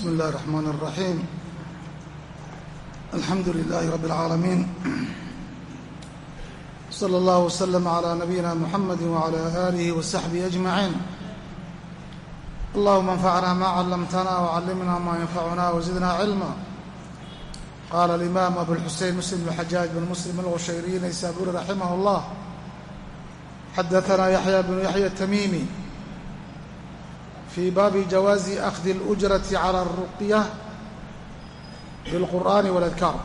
بسم الله الرحمن الرحيم الحمد لله رب العالمين صلى الله وسلم على نبينا محمد وعلى آله وصحبه أجمعين اللهم انفعنا ما علمتنا وعلمنا ما ينفعنا وزدنا علما قال الإمام أبو الحسين مسلم بن حجاج بن مسلم الغشيري نيسابوري رحمه الله حدثنا يحيى بن يحيى التميمي في baabi jawaazi أkhdi الأجرaةi عalى الرuqyة bالqur'ani والأdkaar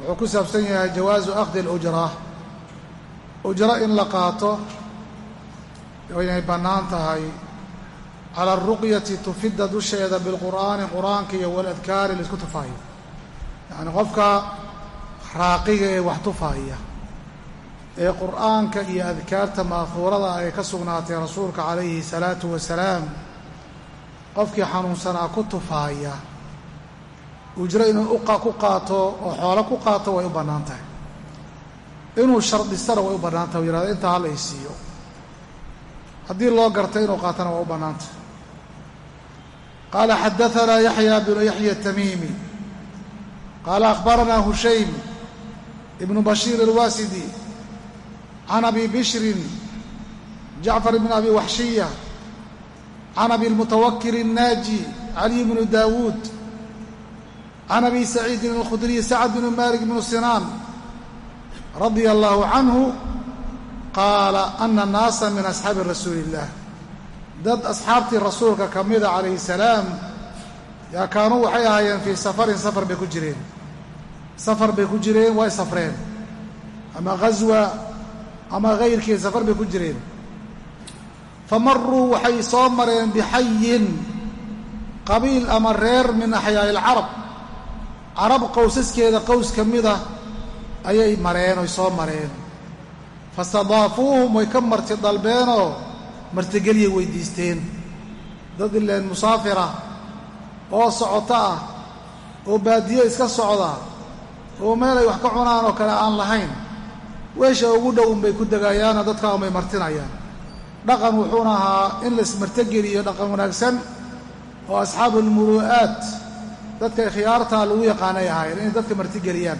wuxuu ku saabsan yahay jawaazu akhdi الأjra ujro in la qaato inay bannaan tahay calى الruqyati tufidda dusheeda biاlqur'aani qur'aanka iyo waladkaari laisku tufaayo yacni qofka raaqiga ee wax tufaaya ee qur'aanka iyo adkaarta maafuurada ay ka sugnaatay rasuulka calayhi salaatu wasalaam qofkii xanuunsanaa ku tufaaya ujro inuu ku qaato oo xoolo ku qaato way u bannaan tahay. Inuu shardistana way u bannaan tahay u yihahdo intaa hala isiiyo haddii loo garta inuu qaatana waa u bannaan tahay. Qaala xadaanaa yaxya bnu yaxya tamiimi. Qaala akhbaranaa hushaym ibnu bashiir alwaasidi can abi bishrin jacfar bn abi waxshiya can abi lmutawakil الnaaji caliy bnu daawuud can abi saciidin اlkhudriy sacd bn malik bnu sinaan radia allahu canhu qaala ana naasa min asxaabi rasuuli اllah dad asxaabtii rasuulka ka mida calayhi salaam yaa kaanuu waxay ahaayeen fii safarin safar bay ku jireen safar bay ku jireen way safreen ama ghaswa ama kayrkii safar bay ku jireen. Famaruu waxay soo mareen bixayin qabiil ama reer min axyaa'i alcarab carab qowsaskeeda qows ka mida ayay mareen oy soo mareen. Fastadaafuuhum way ka marti dalbeenoo martigeliyay weydiisteen. Dad ileen musaafira oo socoto ah oo baadiyo iska socda oo meel ay wax ka cunaan oo kale aan lahayn weesha ugu dhow unbay ku degayaanoo dadka unbay martinayaan. Dhaqan wuxuuna ahaa in la ismartogeliyo dhaqan wanaagsan oo asxaabu almuru'aat dadka khiyaartaa lagu yaqaanay ahaayeen inay dadka martigeliyaan.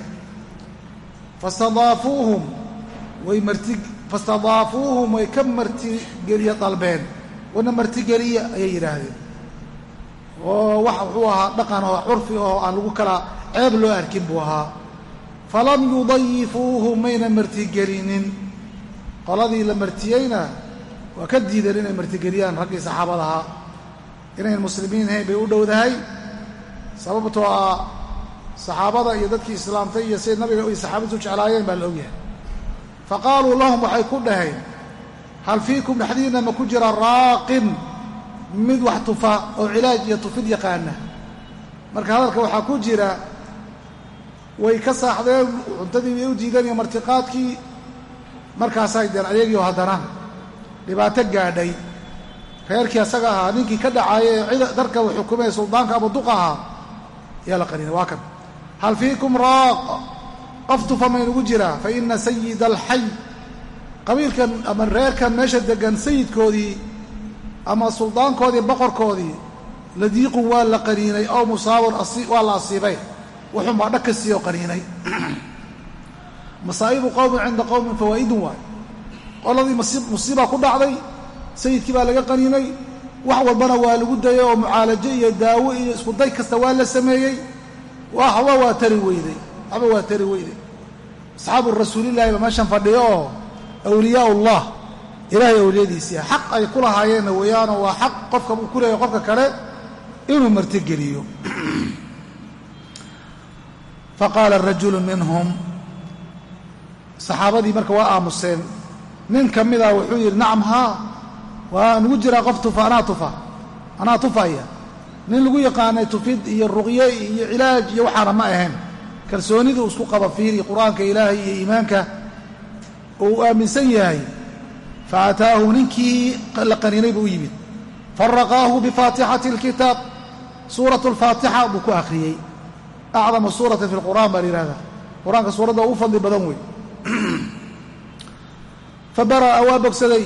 Fastadaafuuhum way marti fastadaafuuhum way ka martigeliya dalbeen. Wana martigeliya ayay yidhaahdeen. Oo wax wuxuu ahaa dhaqan oo curfi oo aan lagu kala ceeb loo arkin buu ahaa falam yudayifuuhu mayna martigelinin qoladii la martiyeyna waa ka diideen inay martigeliyaan raggii saxaabadahaa inayn muslimiin ahayn bay u dhowdahay sababtoo ah saxaabada iyo dadkii islaamtay iyo siday nabiga iyo saxaabadiisu jeclaayeen baa la ogyahay fa qaaluu lahum waxay ku dhaheen hal fiikum dhexdiinna ma ku jira raaqin mid wax tufa oo cilaaj iyo tufid yaqaana marka hadalka waxaa ku jira way ka saaxdeen cuntadii bay u diideen martiqaadkii. Markaasay deen ayagiio haddana dhibaato gaadhay. Reerkii asaga ahaa ninkii ka dhacaayay ee darka uu xukumay suldaanka abuduq ahaa ayaa la qarinay waa kan. Hal fiikum raaq qof tufa maynugu jiraa fa ina sayida alxay qabiilkan ama reerkan meesha degan sayidkoodii ama suldaankoodii boqorkoodii ladiiqun waa la qaniinay ow musaabun waa la asiibay wuxuun baa dhag ka siiyo qaniinay masaa'ibu qowmin cinda qowmin fawaa'idun waay. Qoladii musiiba ku dhacday sayidkii baa laga qaniinay wax walbana waa lagu dayay oo mucaalajo iyo daawo iyo isku day kasta waa la sameeyey. Waxba waa tari weyday waxba waa tari weyday. Asxaabu rasuulillahi ba meeshan fadhiyo oo awliyaa ullah ilaahay awliyadiisiia xaq ay ku lahaayeenna weeyaanoo waa xaq qofka uu ku leeyahay qofka kale inuu martigeliyo faqaala rajulu minhum saxaabadii marka waa aamuseen nin ka mida wuxuu yidhi nacam haa waa nugu jiraa qof tufa anaa tufa anaa tufaya nin lagu yaqaanay tufid iyo ruqye iyo cilaaj iyo waxaana ma ahayn kalsoonidu isku qaba fiiri qur'aanka ilaahay iyo iimaanka uu aaminsan yahay fa ataahu ninkii la qaniinay buu u yimid faraqaahu bifaatixati alkitaab suuratu alfaatixa buu ku akhriyey acdama suurata fi lqur'aan baa la yihahdaa qur'aanka suuradda ugu fadli badan wey fa bara'a waa bogsaday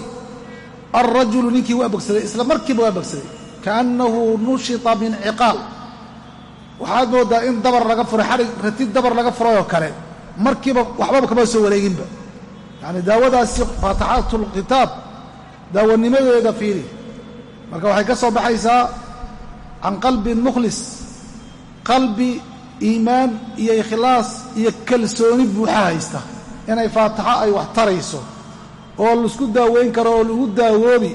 alrajulu ninkii waa bogsaday isla markiiba waa bogsaday kaannahu nushita min ciqaal waxaad moodaa in dabar laga furay xarig ratid dabar laga furay oo kale markiiba waxbaba kama soo wareeginba yacni daawadaasi faatixaatulkitaab daawanimadeeda fiiri marka waxay ka soo baxaysaa can qalbin mukhlis iimaan iyo ikhlaas iyo kalsooni buuxa haysta. Inay faatixo ay wax tarayso oo la isku daaweyn karo oo lagu daawoobi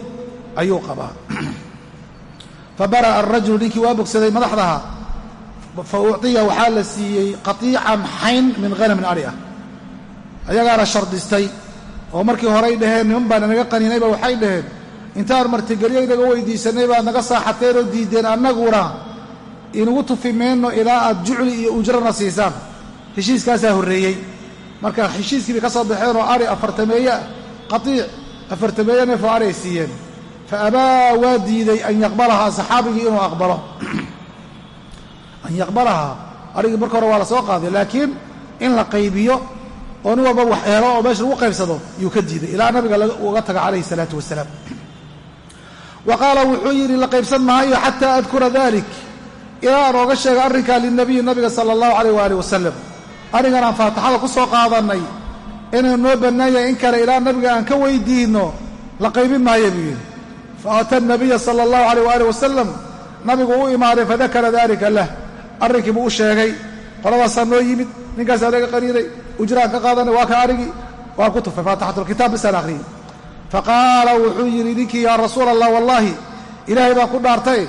ayuu qabaa. Fa bara'a arajulu ninkii waa bogsaday madaxdaha fa ucطiya waxaa la siiyey qatiican xayn min hanamin adhi ah. Ayagaana shardistay oo markii horey dhaheen niman baa nanaga qaninayba waxay dhaheen. Intaan martigelyo inaga weydiisanay baad naga saaxateen oo diiddeen annaguna inugu tufi mayno ilaa aad jucli iyo ujrana siisaan. Heshiiskaasaa horreeyey. Marka heshiiskii bay ka soo baxeen oo ari afartameeye qatiic afartameeye neefoo ari ay siiyeen. Fa abaa waa diiday an yaqbalahaa saxaabigii inuu aqbalo. An yaqbalahaa. Arigii marka hore waa la soo qaaday laakiin in la qaybiyo oo nin walba wax eelo oo meesha lagu qaybsado yuu ka diiday ilaa nabiga uga taga calayhi salaatu wasalaam. Wa qaala wuxuu yidhi la qaybsan maayo xataa adkura dalik ilaa ooga sheega arrinkaa linabiyi nabiga sala allahu calayh waali wasalam. Arringan aan faatixada ku soo qaadannay inuu noo bannaan yahay in kale ilaa nabiga aan ka weydiinno la qaybin maayo buu yidhi. Fa ata nabiya sala allahu calayh waali wasalam nabigu u imaaday fadakara dalika lah. Arrinkii buu u sheegay qoladaasaa noo yimid ninkaasaa naga qaniinay ujraan ka qaadanay waa ka arigii waan ku tufay faatixatulkitaab bisaan akhriyey faqaala wuxuu yidhi ninkii yaa rasuula allah wallaahi ilaahay baan ku dhaartay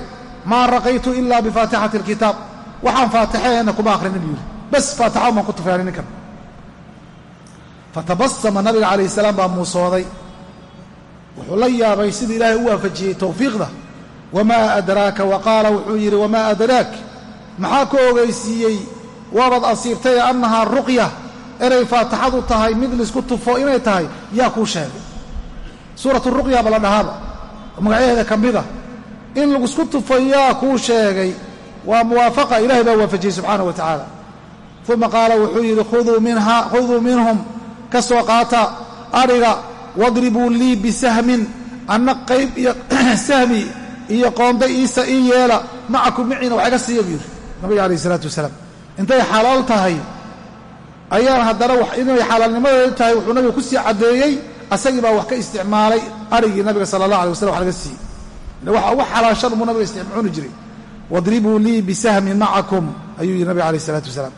maa raqaytu ilaa bifaatixati alkitaab. Waxaan faatixeena kuma akhrinin buu yidhi. Bas faatixan baan ku tufay ninkan. Fatabasama nabiga calayhi salaam baa muusooday. Wuxuu la yaabay sidii ilaahay u waafajiyey towfiiqda wamaa adraaka? Wa qaala wuxuu yidhi wamaa adraak? Maxaa ka ogeysiiyey? Waabaad asiibtay annahaa ruqya. Inay faatixadu tahay mid la isku tufo inay tahay yaa kuu sheegay. Suuratu ruqya ba la dhahaaba magacyaheeda ka mida in la isku tufo yaa kuu sheegay waa muwaafaqa ilahay baa waafajiyey subxaana wa tacaala. Uma qaala wuxuu yidhi khuduu minhum ka soo qaata adhiga wadribuu lii bisahmin anna qayb iyo sahmi iyo qoonda iisa ii yeela macakum miciina wax iga siiya buu yidhi nabiga alayh isalaatu wasalaam. Intay xalaal tahay ayaan haddana inay xalaalnimadeedu tahay wuxuu nabiga ku sii caddeeyey asagii baa wax ka isticmaalay arigii nabiga sala allah alay waslam wax laga siiyey waxa ugu xalaashan buu nabiga isticmaali jiray. Wadribuu lii bisahmin macakum ayuu yidhi nabiga alayh isalaatu wasalaam.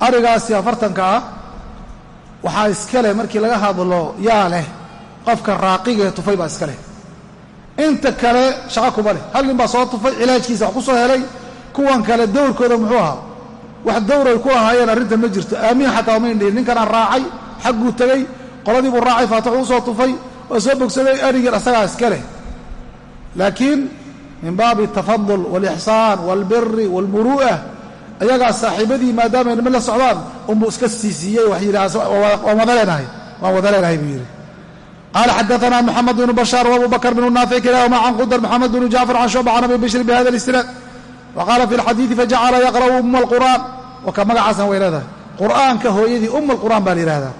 Arigaasi afartanka ah waxaa iska leh markii laga hadlo yaa leh qofka raaqigee tufay baa iska leh. Inta kale shaqo kuma leh. Hal nin baa soo tufay cilaajkiisa wax ku soo helay kuwan kale dowrkooda muxuu ahaa. Wax dowray ku lahaayeen arrinta ma jirto. Aamiin xataa mayn dhihin ninkanaan raacay xagguu tegey qoladii buu raacay faatixu u soo tufay oo soo bogsaday arigin asagaa iska leh laakiin min baabi altafadul waalixsaan waalbiri waalmuru'ah ayagaa saaxiibadii maadaamay nima la socdaan unbuu iska siisiiyey wax yidhi waan wada leenahay waan wada leenahay buu yidhi qaala xadaana moxamed bnu bashaar wabu bakr bnu naafic kilahuma can qudar moxamed bnu jacfar can shucba can abi bishri bihada اlisnaad wa qaala fi اlxadiidi fajacala yaqra'u uma alqur'aan oo ka magacaasna way leedahay qur'aanka hooyadii uma alqur'aan baa la yidhahdaa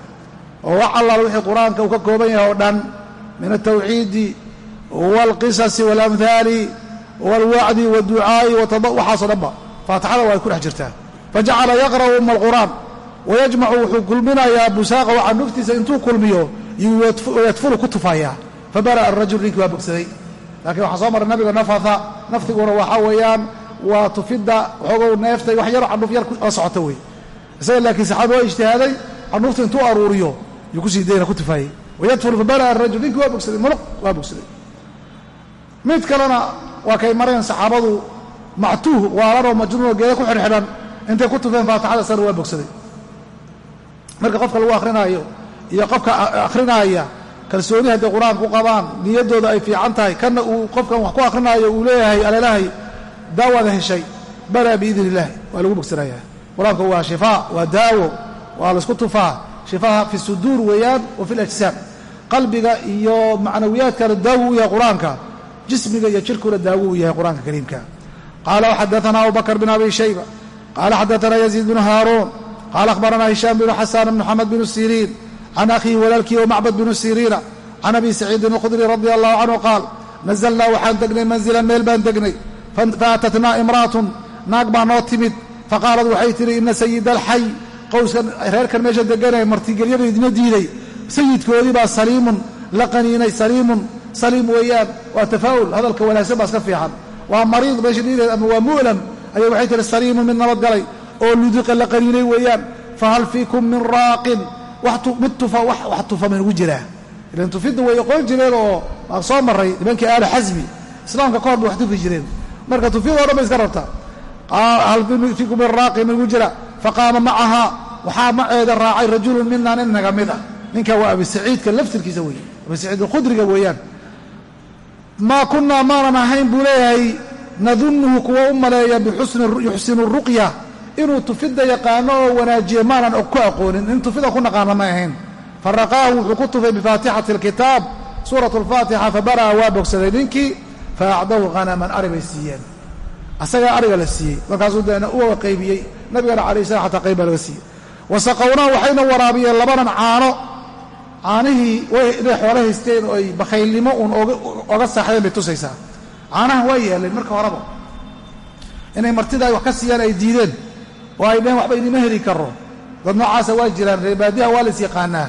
oo wax allaal wixii qur'aanka uu ka kooban yahay oo dhan min altawxiidi wاlqisasi wاlamhaali wاlwacdi wاdducaa'i waxaasoo dhan ba faatixada waa ay ku dhex jirtaa fajacala yaqra'u uma alqur'aan wayajmacu wuxuu kulminayaa busaaqa waxa nuftiisa intuu kulmiyo yadfulu ku tufayaa fabara'a arajul ninkii waa bogsaday laakiin waxaa soo maray nabiga nafatha naftiguna waxaa weeyaan waa tufidda waxoogow neeftay wax yaro canuuf yar la socota wey isaga laakiin saxaaba waa ijtihaaday canuufta intuu aruuriyo yuu kusii dayna ku tufaayey wayadfulu fabara'a arajul ninkii waa bogsaday muluq waa bogsaday mid kalena waa kay mareen saxaabadu mactuuh waalanoo majnuunoo geeda ku xidhxidhan. Intay ku tufeen faatixada sana waa bogsaday. Marka qofka lagu akhrinaayo iyo qofka akrinaaya kalsooni hadday qur'aan ku qabaan niyaddooda ay fiican tahay kanna uu qofkan wax ku akrinaayo uu leeyahay alalahay daawaada heshay balaa biidn illaahi waa lagu bogsanayaa. Qur'aanku waa shifaa waa daawo waa laysku tufaa. Shifaaha fi suduur weeyaan wa fi lajsaam qalbiga iyo macnawiyaadkana daawo u yahay qur'aanka jismiga iyo jirkuna daawo u yahay qur'aanka kariimka. Qaala xadaana abu bakr bn abi shayba. Qaala xadaana yaziid bnu haaruun. Qaala akhbarana hishaam bnu xasan bn moxamed bnu siriin. Can akhiihi walaalkii wamacbad bnu siriina. Can abi saciidin alkhudri radi allahu canhu qaal nazalnaa waxaan degnay manzilan meel baan degnay. Faatatnaa imra'atun. Naag baa noo timid. Faqaalad waxay tidhi ina sayida alxay qowskan reerkan meesha deganay martigelyadeedina diiday. Sayidkoodii baa saliimun la qaniinay saliim weeyaan waa tafaa'ul hadalka wanaagsan baa iska fiican. Waa mariid meesha dhiideed ama waa mu'lam ayay waxay tihi saliimun mid nabadgalay oo ludiqa la qaniinay weeyaan fahal fiikum min raaqin. Mid tufa wax tufa maynugu jiraa. Ilan tufidda way aqoon jireen oo waan soo marray nimankii aali xasmi islaamka ka hor bay wax tufi jireen. Marka tufyadoo dhan bay iska rabtaa hal fiikum min raaqin maynugu jira? Faqaama macahaa waxaa maceeda raacay rajulun mina nin naga maa kunnaa maanan ahayn buu leeyahay nadunnuhu kuwa u maleeya biyuxsinu ruqya inuu tufidda yaqaano oo wanaajiyo maanan ku aqoonin. In tufida ku naqaana ma ahayn. Faraqaahu wuxuu ku tufay bifaatixati alkitaab suurat alfaatixa fabara'a waa bogsaday ninkii fa acdahu hanaman ari bay siiyeen. Asagaa ariga la siiyey. Markaasuu deena uga qaybiyey. Nabigana alay slam xataa qayb baa laga siiyey. Wasaqownaha waxayna waraabiyeen labanan caano caanihii inay xoolo haysteen oo ay bakhaylnimo uun oga saaxdeen bay tusaysaa. Caanaha waa yaaleen marka horeba. Inay martida ay wax ka siiyaan ay diideen. Oo ay dheheen waxba inima heli karo dad noocaasa waa jiraan reebaadiyaha waa las yaqaanaa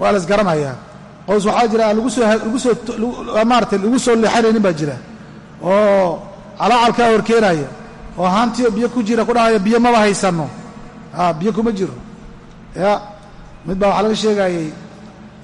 waa las garanayaa. Qows waxaa jira lagu soo maarata lagu soo leexanaynin baa jira. Oo calaacalkaa horkeenaya oo haantiio biyo ku jira ku dhahaya biyo maba haysanno. Biyo kuma jiro. Ya mid baa waxaa laga sheegaayey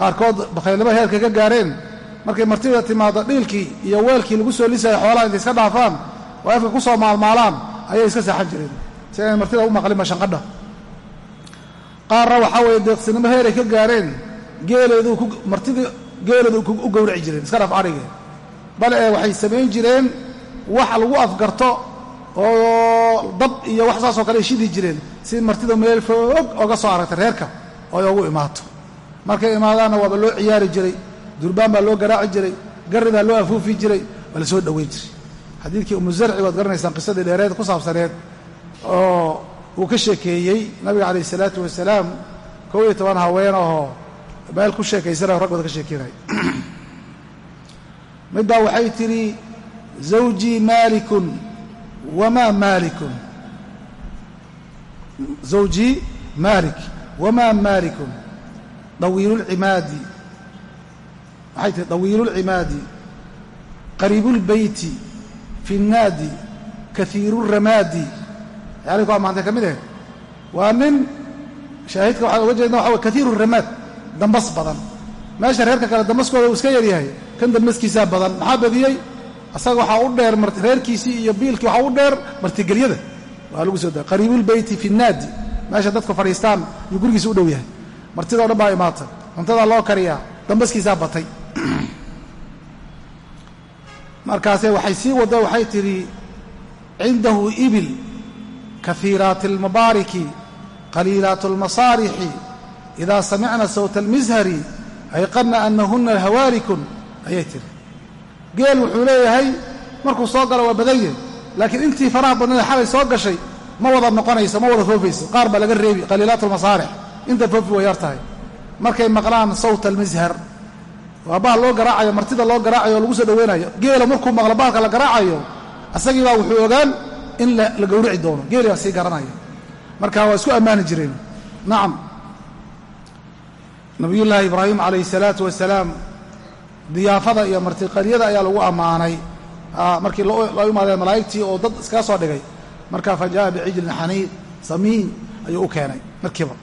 qaarkood bakhaylnimo heerka ka gaareen. Markay martida timaado dhiilkii iyo weelkii lagu soo lisaya xoolaha intay iska dhaafaan oo afka ku soo maalmaalaan ayay iska saaxan jireen. Si ayna martida u maqlin mashanqadha qaarna waxaa weeye deeqsinimo heeray ka gaareen geeleedu ku martida geeleedu u gowraci jireen iska dhaaf adhige bal ee waxay samayn jireen wax lagu afgarto oo dab iyo wax saasoo kale ay shidi jireen si martida meel foog oga soo aragta reerka oo ay ugu imaato markay imaadaanna waaba loo ciyaari jiray durbaan baa loo garaaci jiray garri loo afuufi jiray waa la soo dhoweyn jiray. Xadiidkii umu zarci waad garanaysaan qisadii dheereed ku saabsaneed oo uu ka sheekeeyey nabiga calayh isalaatu wasalaam kow iyo toban haween ahoo meel ku sheekaysana raggooda ka sheekeynaya. Midbaa waxay tidhi zawjii maalikun wamaa maalikun? Zawjii maalik wamaa maalikun dawiilulcimaadi. Waxay tihi dawiilulcimaadi. Qariibulbeyti. Fi nnaadi kaiiruramaadi yani ku ammaantay ka mid ahayd waa nin shaahidka waxaan oga jeedna waxa way kaiiru ramaad dambas badan. Meesha reerka kale dambaskooda uu iska yaryahay kan dambaskiisaa badan. Maxaa badiyey? Asaga waxaa u dheer reerkiisii iyo biilkii waxaa u dheer martigelyada waa lagu soo da qariibulbeyti fi nnaadi meesha dadku fadhiistaan yuu gurigiisa u dhow yahay martidao dhan baa imaata cuntadaa loo kariyaa dambaskiisaa batay. Markaasee waxay sii wadda waxay tidhi cindahu ibil kahiiraati almubaariki qaliilaat almasaarixi idaa samicna sawta almishari ayqanna anahunna hawaalikun ayay tihi geel wuxuu leeyahay markuu soo galo waa badanye laakiin intii faraha badnada xalay soo gashay ma wada noqonayso ma wada foofayso qaar baa laga reebi qaliilaat almasaarix inta foofi way yar tahay. Markay maqlaan sawta almishar waa bahal loo garaacayo martida loo garaacayo oo lagu soo dhaweynayo. Geela markuu maqlo bahalka la garaacayo asagii baa wuxuu ogaan in la gowrici doono. Geeli baa sii garanaya marka waa isku ammaani jireen. Nacam nabiyullaahi ibraahim calayhi salaatu wasalaam diyaafada iyo martiqaryada ayaa lagu ammaanay. Markii loo imaadeen malaa'igtii oo dad iskaga soo dhigay. Marka fa jaa'a bicijlin xaniid samiin ayuu u keenay. Markiiba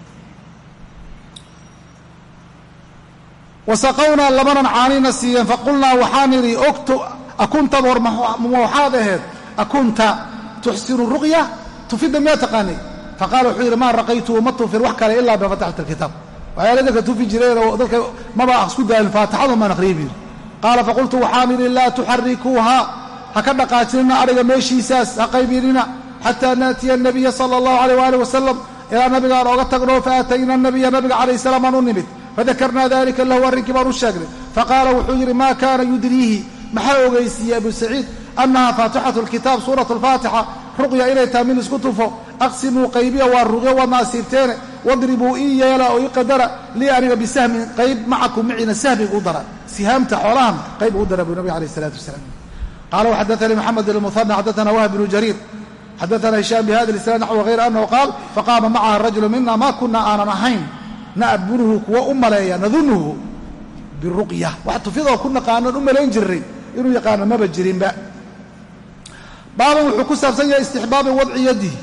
wasaqownaa labanan caanina siiyeen faqulnaa waxaan idhi ogto akunta war ma waxaad aheed akunta tuxsinu ruqya tufidda miyaa taqaanay? Faqaala wuxuu yidhi maa raqaytu ma tufin wax kale ilaa bifatixati alkitaab. Waxyaala dadka tufi jireen oo dadka maba isku daalin faatixadu maan aqriyay buu yidhi. Qaala faqultu waxaan idhi laa tuxarikuuha ha ka dhaqaajinina adhiga meeshiisaas ha qaybinina xataa naatiya anabiya sala allahu aleyh waali wasalam ilaa nabiga ooga tagno faatayna anabiya nabiga calayh salaam aan u nimid fadakarnaa dalika lahu arrinkii baan u sheegnay faqaala wuxuu yidhi maa kaana yudriihi maxaa ogeysiiyey abu saciid annaha faatixatu lkitaab suuratu lfaatixa ruqya inay tahay mid isku tufo aqsimuu qaybiya waa ruqyo waadna asiibteene wadribuu ii yeela oo ii qadara lii aniga bisahmin qayb macakum miciina sahmiga u dara sihaamta xoolahan qayb ugu dara buu nabig alayh isalaatu wasalaam qaala waxadaanii moxamed bn muhana xadaana wahb bnu jariir xadaana hishaam bihada isnaad naxw hayr anahu qaal faqaama macaha rajulu mina ma kuna aanan ahayn na'bunuhu kuwa u maleeya nadunuhu biruqya. Wax tufyadoo ku naqaanan u malayn jiray inuu yaqaano maba jirinba. Baaban wuxuu ku saabsan yahay istixbaabi wadci yadihi.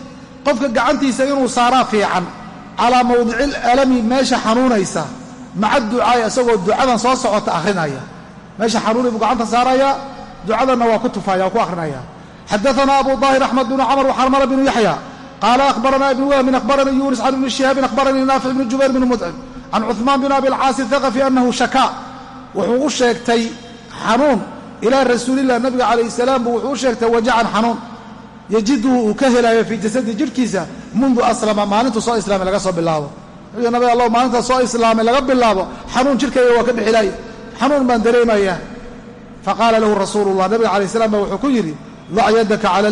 Qofka gacantiisa inuu saaraa fiican calaa mawdici alami meesha xanuunaysa maca ducaai isagoo ducadan soo socota akhrinaya. Meesha xanuunay buu gacanta saaraya ducadanna waa ku tufaya waa ku akhrinaya. Xadaana abu daahir axmed bnu camr waxarmala bnu yaxya qaala akhbarana ibnu wahmin akhbaranii yunis can ibni shihaabin akhbaranii naafic bni jubayr bni mudcim can cuثmaan bin abi alcaasi thaqafi anahu shakaa wuxuu u sheegtay xanuun ilaa rasuulilah nabiga calayh salaam buu wuxuu u sheegtay wajacan xanuun yajiduhu uu ka helayo fii jasadi jidhkiisa mundu aslama maalintuu soo islaamay laga soo bilaabo wuxuu nabi allah maalintaa soo islaamay laga bilaabo xanuun jidhkayga waa ka bixilaaya xanuun baan dareemayaa faqaala lahu rasuulu llah nabiga calayh salam baa wuxuu ku yidhi dac yadaka cala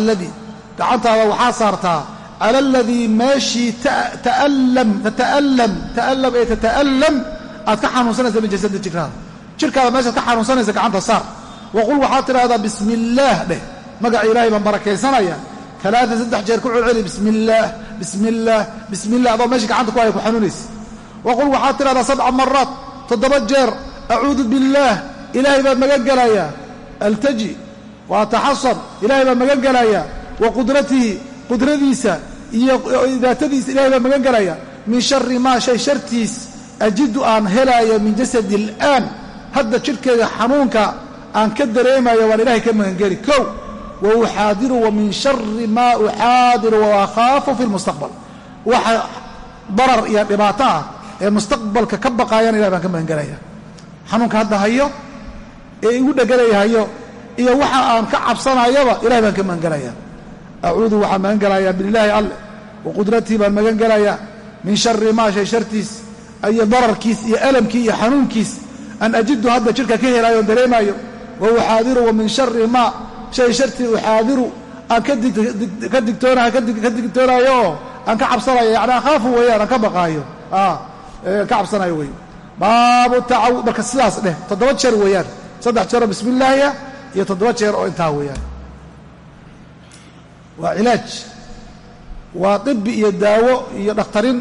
cala aladii meeshii tata'allam ta'allam ee tata'allam aad ka xanuunsanaysa min jasadi jirkaada jirkaada meeshaad ka xanuunsanaysa gacanta saar waqul waxaad tidhahdaa bismi illaah dheh magaca ilaahay baan barakaysanaya alaaa saddex jeer ku celceli bismi illaah bismi illaah bismi illah adoo meesha gacanta ku haya ku xanuunaysa waqul waxaad tidhahdaa sabca maraat toddoba jeer acuudu billaah ilaahay baan magan gelayaa altaji wa ataxasar ilaahay baan magan gelayaa wa qudratihi qudradiisa iyo daatadiisa ilahay baan magan gelaya min shari maa shay shartiis ajidu aan helaayo min jasadi ilaan hadda jidhkayga xanuunka aan ka dareemayo waan ilahay ka magangeli kow wa uxaadiru wa min shari maa uxaadiru wa akhaafu fi lmustaqbal waxa darar iyo dhibaato ah ee mustaqbalka ka baqaayana ilahay baan ka magangelaya xanuunka hadda hayo ee igu dheganaya hayo iyo waxa aan ka cabsanayaba ilahay baan ka magangelaya acuudu waxaan magan gelayaa bilaahi wa qudratii baan magan gelayaa min shari maa shay shartiis iyo dararkiis iyo alamkii iyo xanuunkiis an ajidu hadda jidhka ka helaayo oon dareemaayo wa uxaadiru wa min shari maa shay shartii uxaadiru aan ka digtoonaayo oo aan ka cabsanayo yani akhaafu weeyaan aan ka baqaayo. Aan ka cabsanayo wey baabu tacawu marka sidaas dheh toddoba jeer weeyaan. Saddex jeeroo bismi illaahiya iyo toddoba jeer oo intaa weeyaan. Waa cilaaj waa dibi iyo daawo iyo dhakhtarin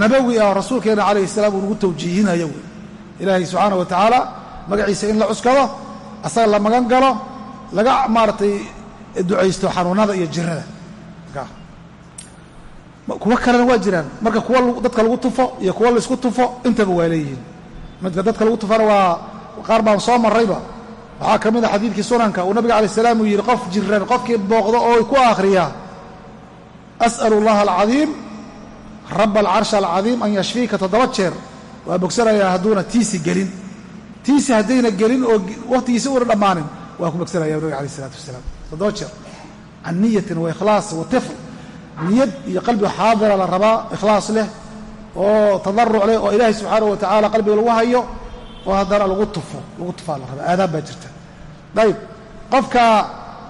nabawi ah rasuulkeena calayhi salaam uu nagu tawjiihinayo wey ilaahay subxaana wa tacaala magaciisa in la cuskado asaga la magan galo laga maaragtay ducaysto xanuunada iyo jirada kuwo kalena waa jiraan. Marka kuwa dadka lagu tufo iyo kuwa la isku tufo intaba waa leeyihiin. Midka dadka lagu tufana waa qaar baan soo marrayba. Waxaa ka mid a xadiidkii sunanka uu nabiga alay salaam uu yidhi qof jiran qofkii booqdo oo ku akhriyaa as'alu allaha alcadiim raba alcarshi alcadiim an yashfiika toddoba jeer waa bogsanayaa hadduuna tiisi gelin tiisi haddayna gelin oo wakhtigiisi una dhammaanin waa ku bogsanaya nabiga alayh isalaatu wasalaam toddoba jeer can niyatin wa ikhlaas wa tifl niyad iyo qalbi xaadira la rabaa ikhlaas leh oo tadaruc leh oo ilaahay subxaanahu wa tacaala qalbiga lagu hayo oo haddana lagu tufo lagu tufaa la aadaab baa jirta dayib qofka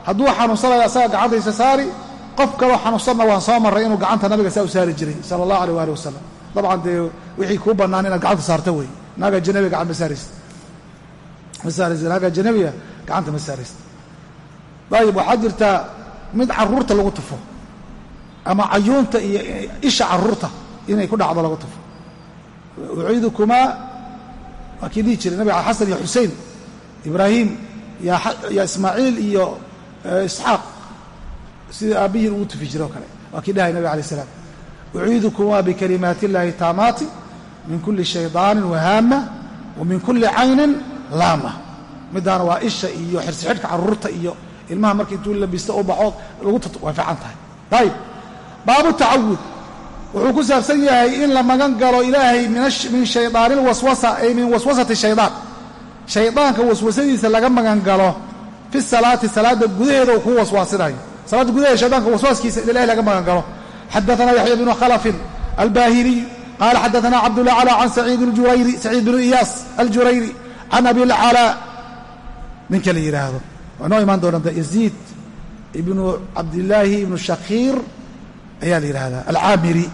hadduu xanuunsanayo asaga gacantaysa saari qof kaloo xanuunsanna waan soo marray inuu gacanta nabiga saa u saari jiray sala allahu aleyh waali wasalam dabcan dee wixii kuu bannaan inaad gacanta saarta wey naaga janabiga gacan ma saaraysid? Ma saaraysid? Naaga janabiga gacanta ma saaraysid? Dayib waxaa jirtaa mid carruurta lagu tufo ama cayuunta iyo isha carruurta inay ku dhacdo lagu tufo. Uciidukumaa waa kii dhihi jiray nabiga xasan iyo xusein ibraahim yaa ismaaciil iyo isxaaq sida aabbihiin ugu tufi jire oo kale. Waa kii dhahay nabig alay slam uciidukumaa bikalimaati illaahi taamaati min kulli shaydaanin wahaama wa min kulli caynin laama midaana waa isha iyo xirsixidhka carruurta iyo ilmaha marka intuu labisto u baxo lagu way fiican tahay. Ayib baabu tacawud. Wuxuu ku saabsan yahay in la magan galo ilaahay min shaydaanilwaswasa ay min waswasati shaydaan. Shaydaanka waswasadiisa laga magan galo fi salaati salaada gudaheeda uu kuu waswaasinayo salaadda gudaheeda shaydaanka waswaaskiisa in ilahi laga magan galo xadaana yaxya bnu khalafin albahiliy qaala xadaana cabdulacla can saciid bnu iyaas aljurayri can abilcalaa ninka la yidhaahdo waa noo imaan doonanta yaziid ibnu cabdilaahi ibnu shakiir ayaa la yidhahdaa alcaamiri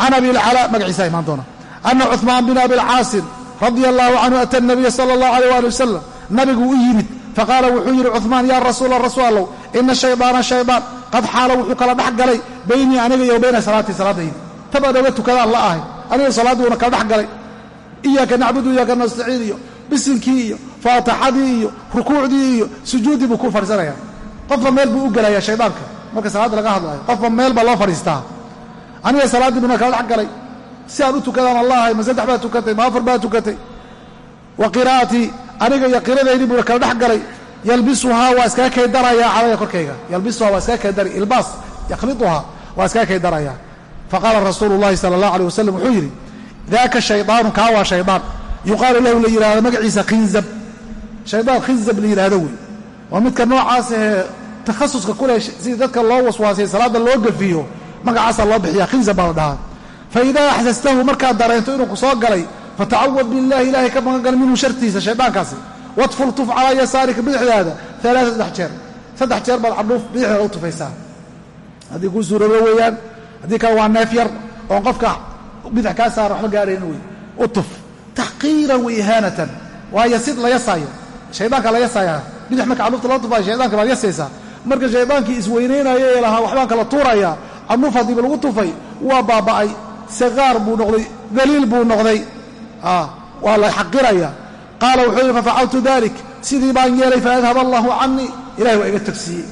can abilcalaa magaciisa imaan doona ana cuثmaan bin abilcaasim radia allahu canhu ata nabiya sala اllahu alيyh ali wasalam nabigu u yimid faqaala wuxuu yidhi cuثmaan ya rasuula rasuul allow ina shaydaana shaydaan qad xaala wuxuu kala dhex baynii aniga iyo bayna salaatii salaadaydi tabaad tukadaan la ahay aniga salaadduuna kala dhex iyaaka nacbudu iyaaka nastaciin iyo bisinkii iyo faatixadii iyo rukuucdii iyo sujuuddii buu ku fadhiisanaya qofba meel buu u gelaya shaydaanka marka salaadda laga hadlayo qofba meel baa loo fadhiistaa aniga salaaddii kala dhex si aan u tukadaan allahay ma saddex baad tukatay ma afar baad tukatay wa qiraa'atii aniga iyo qiradaydii buuna kala dhex galay yalbisuhaa waa iskaga kay darayaa calaya korkayga. Yalbisuhaa waa iskaga kay dari ilbaas yakhliduhaa waa iskaga kay darayaa faqaala rasuulu llahi sala allah aleyh wasalam wuxuu yidhi daaka shaydaanu kaa waa shaydaan. Yuqaalu lahu la yidhahdo magaciisa khinzab. Shaydaan khinzab la yidhaahdo wey. Waa midka noocaas ahee takhasuska kuleh sidii dadka loo waswaasay salaadda loo gafiyo magacaasaa loo bixiya khinzab baa la dhahaa. Fa idaa axsastahu markaad dareento inuu ku soo galay fatacawad billahi ilaahay ka magangal minhu shartiisa shaydaankaasi wadful tuf calaa yasaarika bidixdaada alaaa saddex jeer saddex jeer baad cadhuuf bidixdaada u tufaysaa haddii kuu suuroobo weeyaan haddii kale waa neef yar oon qofka bidix kaa saara waxba gaarayna wey u tuf taxqiiran wa ihaanatan waayo sid la yasaayo shaydaanka la yasaaya bidix marka cadhuufta loo tufaayo shaydaanka baad yasaysaa marka shaydaankii isweynaynaya ee lahaa waxbaan kala tuurayaa cadhuuf haddiiba lagu tufay waa baaba'ay sakaar buu noqday waa la xaqiraya. Qaala wuxuu yidhi fafacaltu dalik. Sidii baan yeelay faadhab allahu canii ilahay waa iga tagsiiyey.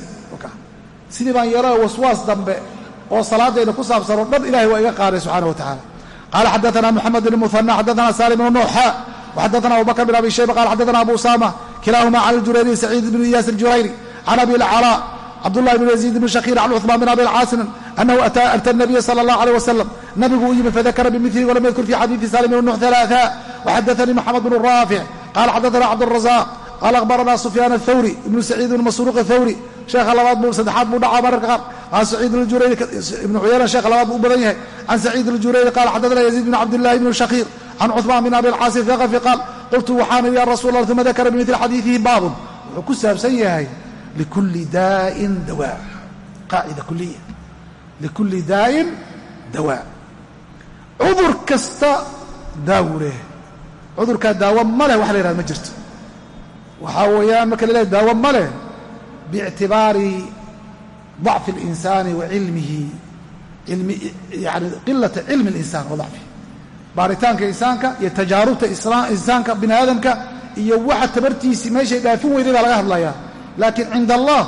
Sidii baan yeelay waswaas dambe oo salaadayda ku saabsan oo dhan ilahay waa iga qaaday subxana wa tacala qaala xadaana moxamed bn muhana xadaana salim bn nuuxa waxadaana abu bakr bn abi shayba qala xadaana abu usama kilaahuma can aljurayri saciid bn iyaas aljurayri can abi lcalaa cabdullahi bn yaziid bn shakiir can cuثmaan bn abi lcaasim anahu ata nabiya sala allah alيh wasalam nabigu uu yimi fadakara bimilihi walam yadkur fi xadiidi salim bn nuux ثalaaثa waxadaanii moxamed bn raafic qala xadaana cabdالrazaq qaala akhbarana sufyaan aلthawri ibnu saciid ibn masruuq aلthawri sheekha labaad buu saddexaad buu dhacaa mararka qaar can saciid اljurayri ibnu cuyayna sheekha labaad buu u badan yahay can saciid اljurayri qala xadaana yaziid bn cabdillahi bn shakiir can cuثmaan bn abi lcaasi thaqafi qaal qultu waxaan idhi ya rasuul allah uma dakara bimili xadiidihi baabun wuxuu ku saabsan yahay likulli daa'in dawaa qaacida kuliya likulli daa'in dawaa cudur kasta daawu leh cudurkaa daawo ma leh wax la yihahda ma jirto waxaa weeyaan marka la lehay daawo ma leh biictibaari dacfi اlinsaani wa cilmihi yani qilata cilmi اlinsaan wa dacfihi baaritaanka insaanka iyo tajaarubta insaanka bini aadamka iyo waxa tabartiisii meeshay dhaafin weyday baa laga hadlayaa laakiin cinda allah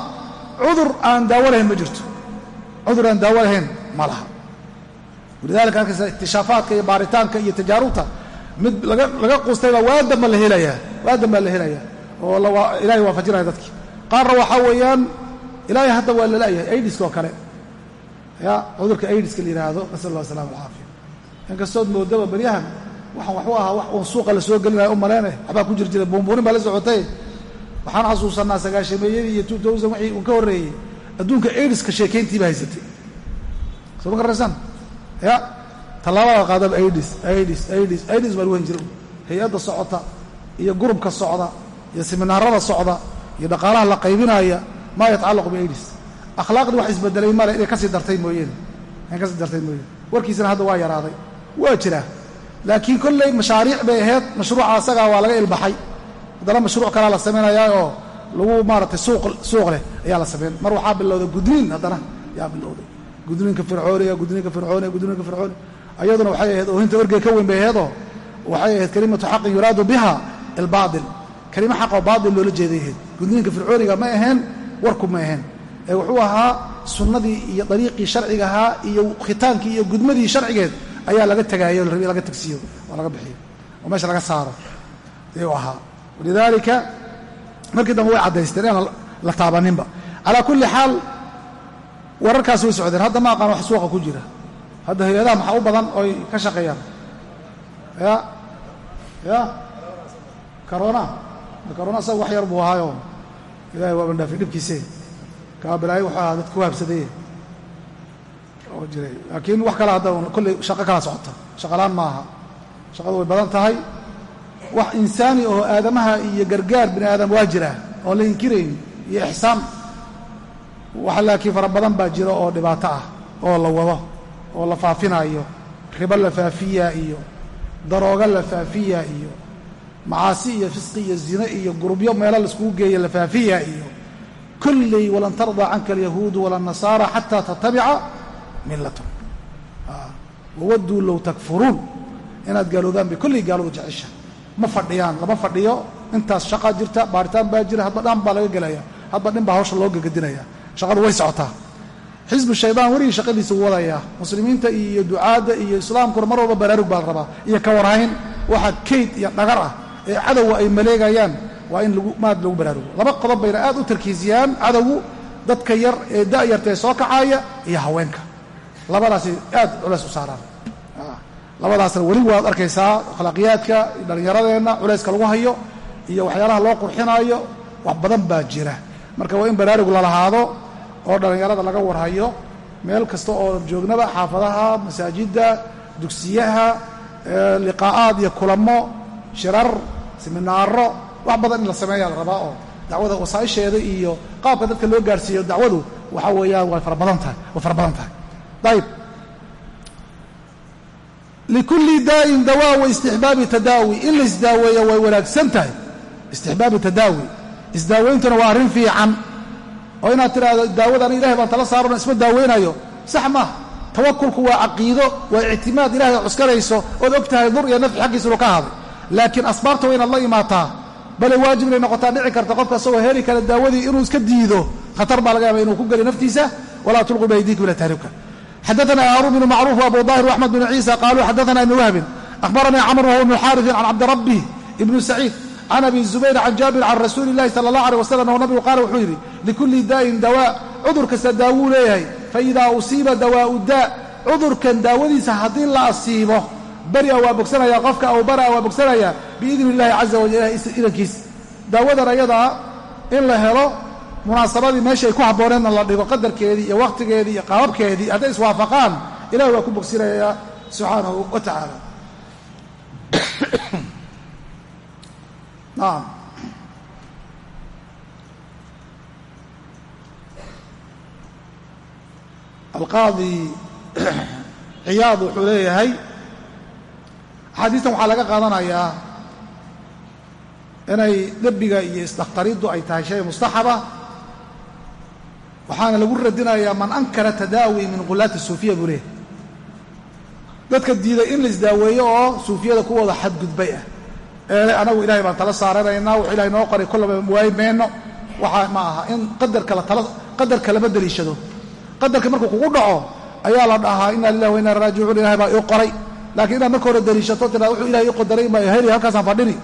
cudur aan daawo ma jirto cudur aan daawo lahayn ma laha. Walidalika halkaas ikhtishaafaadka iyo baaritaanka iyo tajaarubta mid laga quustayba waa damba la helayaa waa dambaa la helayaa oo ilahay waafajinaya dadki qaarna waxaa weeyaan ilaahay hadda waa lalayahay aidiska oo kale. Ya cudurka aidiska la yidhaahdo nasal allah asalama alcaafiya inkastood moodaba beryahan waxaan waxu ahaa wax uun suuqa la soo gelinayo u maleene waxbaa ku jir jira baa la socotay. Waxaan xasuusanaa sagaashameeyadii iyo two thousand wixii uun ka horreeyey adduunka aidiska sheekayntiiba haysatay. Soo ma garanaysaan ya tallaabada qaadaba aidis aidis aidis aidis baa lagu hen jira hay'adda socota iyo gurubka socda iyo siminaarada socda iyo dhaqaalaha la qaybinaya maa yatacallaqu biaidis akhlaaqdii wax isbedelay male inay ka sii dartay mooyeene inay ka sii dartay mooyeene warkiisana hadda waa yaraaday. Waa jiraa laakiin kolley mashaariic bay ahayd mashruuca asagaa waa laga ilbaxay. Haddana mashruuc kalaa la samaynayaa oo lagu maaratay suuq leh ayaa la samayn mar waxaa bilowday gudniin haddana yaa bilowday. Gudniinka fircooniga gudniinka fircooniga gudniinka fircooniga. Ayaduna waxay ahayd oohinta orgey ka weyn bay ahaydoo waxay ahayd kalimatu xaqin yuraadu biha albaatil kalimo xaqoo baatil loola jeeday ahayd. Gudniinka fircooniga ma aheen warku ma aheen. Ee wuxuu ahaa sunnadii iyo dariiqii sharciga ahaa iyo khitaankii iyo gudmadii sharcigeed ayaa laga tegaayo laga tagsiiyo oo laga bixiyo oo meesha laga saaro. Ayuu ahaa. Walidaalika markii dambe way caddaysteen inaan la taabaninba. Calaa kulli xaal wararkaas way socdeen. Hadda ma aqaan wax suuqa ku jira. Hadda hay'adaha maxaa u badan oy ka shaqeeyaan? Ya ya. Carona carona isaga wax yar buu ahaayo ilahay waa bandhaafay dhibkiise kaa balaayo wuxuu ahaa dad ku habsadaya oo jiray. Laakiin wax kale hadda kolley shaqo kala socota. Shaqalaan maaha. Shaqadu way badan tahay wax insaani oo aadamaha iyo gargaar bini aadam waa jira oon la inkirayn iyo ixsaan wax laakiin fara badan baa jira oo dhibaato ah oo la wado oo la faafinayo ribo la faafiyaa iyo daroogo la faafiyaa iyo macaasi iyo fisqi iyo zine iyo gurubyo meelo laiskugu geeya la faafiyaa iyo kulley walan tardaa canka alyahuudu wala nasaara xataa tattabica millatum wawadduu low takfuruun inaad gaaloodaan bay kolley gaaladu jecesha ma fadhiyaan lama fadhiyo intaas shaqaa jirta baaritaan baa jira hadba dhaan baa laga gelaya hadba dhin baa hawsha loo gegadinaya shaqadu way socotaa. Xisbu shaydaan werigii shaqadiisa u wadayaa muslimiinta iyo ducaadda iyo islaamkuna mar walba baraarug baa la rabaa iyo ka warhayn waxa kayd iyo dhagar ah ee cadowga ay maleegayaan waa in maad lagu baraarugo. Laba qodob bayna aad u tarkiisiyaan cadowgu dadka yar ee da'yartaee soo kacaaya iyo haweenka. Labadaasay aad culays u saaraan labadaasna weli waad arkaysaa akhlaaqiyaadka dhallinyaradeenna culayska lagu hayo iyo waxyaalaha loo qurxinaayo wax badan baa jira. Marka waa in baraarug lalahaado oo dhallinyarada laga warhayo meel kasta oo joognaba xaafadaha masaajidda dugsiyaha liqaa'aad iyo kulamo shirar siminaaro wax badan in la sameeyaa la rabaa oo dacwada wasaa'isheeda iyo qaabka dadka loo gaarhsiiyo dacwadu waxa weeyaan way fara badan tahay way fara tahay. Ayib likulli daa'in dawaa wa istixbaabi tadaawi in la isdaaweeya way wanaagsan tahay istixbaabi tadaawi isdaaweyntuna waa arrin fiican oo inaad tidhaahdo daawadan ilahay baan tala saarano isma daaweynayo sax maaha tawakulku waa caqiido waa ictimaad ilahay cuskanayso ood og tahay dur iyo nafci xaggiisa inu ka haday laakiin asbaabta waa inaad la imaataa bale waajib inay noqotaa dhici karta qofka isagoo heli kara daawadii inuu iska diido khatar baa laga yaaba inuu ku geli naftiisa walaa tulquu biaydiikum ila tahriibka xadaana haarun bnu macruuf abu daahir axmed bnu ciisa qaaluu xadaana ibnu wahbin ahbaranii camr wahw bnu xaariin can cabdirabbi ibnu saciid can abi zubayr can jaabir can rasuuli illahi sala allah aleh wasalam oo nabigu qaala wuxuu yidhi likulli daa'in dawaa cudur kasta daawuu leeyahay faidaa usiiba dawaa'u daa cudurkan daawadiisa haddii la asiibo beri'a waa bogsanaya qofka aw bara'a waa bogsanaya biidni illahi caza wajal ilankiis daawadan ayadaa in la helo munaasabadii meeshay ku habbooneedna la dhigo qadarkeedii iyo wakhtigeedii iyo qaababkeedii hadday iswaafaqaan ilahi waa ku bogsinayaa subxaanahu wa tacaala. Naam. Alqaadi ciyaad wuxuu leeyahay axaadiistan waxaa laga qaadanayaa inay debiga iyo isdakhtariddu ay tahay shay mustaxaba waxaana lagu radinayaa man ankara tadaawi min qulaati suufiya buu leeyahay. Dadka diiday in la isdaaweeyo oo suufiyada kuwooda xadgudbay ah. Ee anagu ilahay baan tala saaranaynaa wuxuu ilahay noo qoray kollaba waayi mayno waxaa ma aha in qadarka latala qadarka lama deliishado qadarka markuu kugu dhaco ayaa la dhahaa inna lillahi wa inna raajicuun ilahay baa ii qoray. Laakiin inaad marka hore deliishato tiraa wuxuu ilahay ii qadaray ma heli halkaasaan fadhini.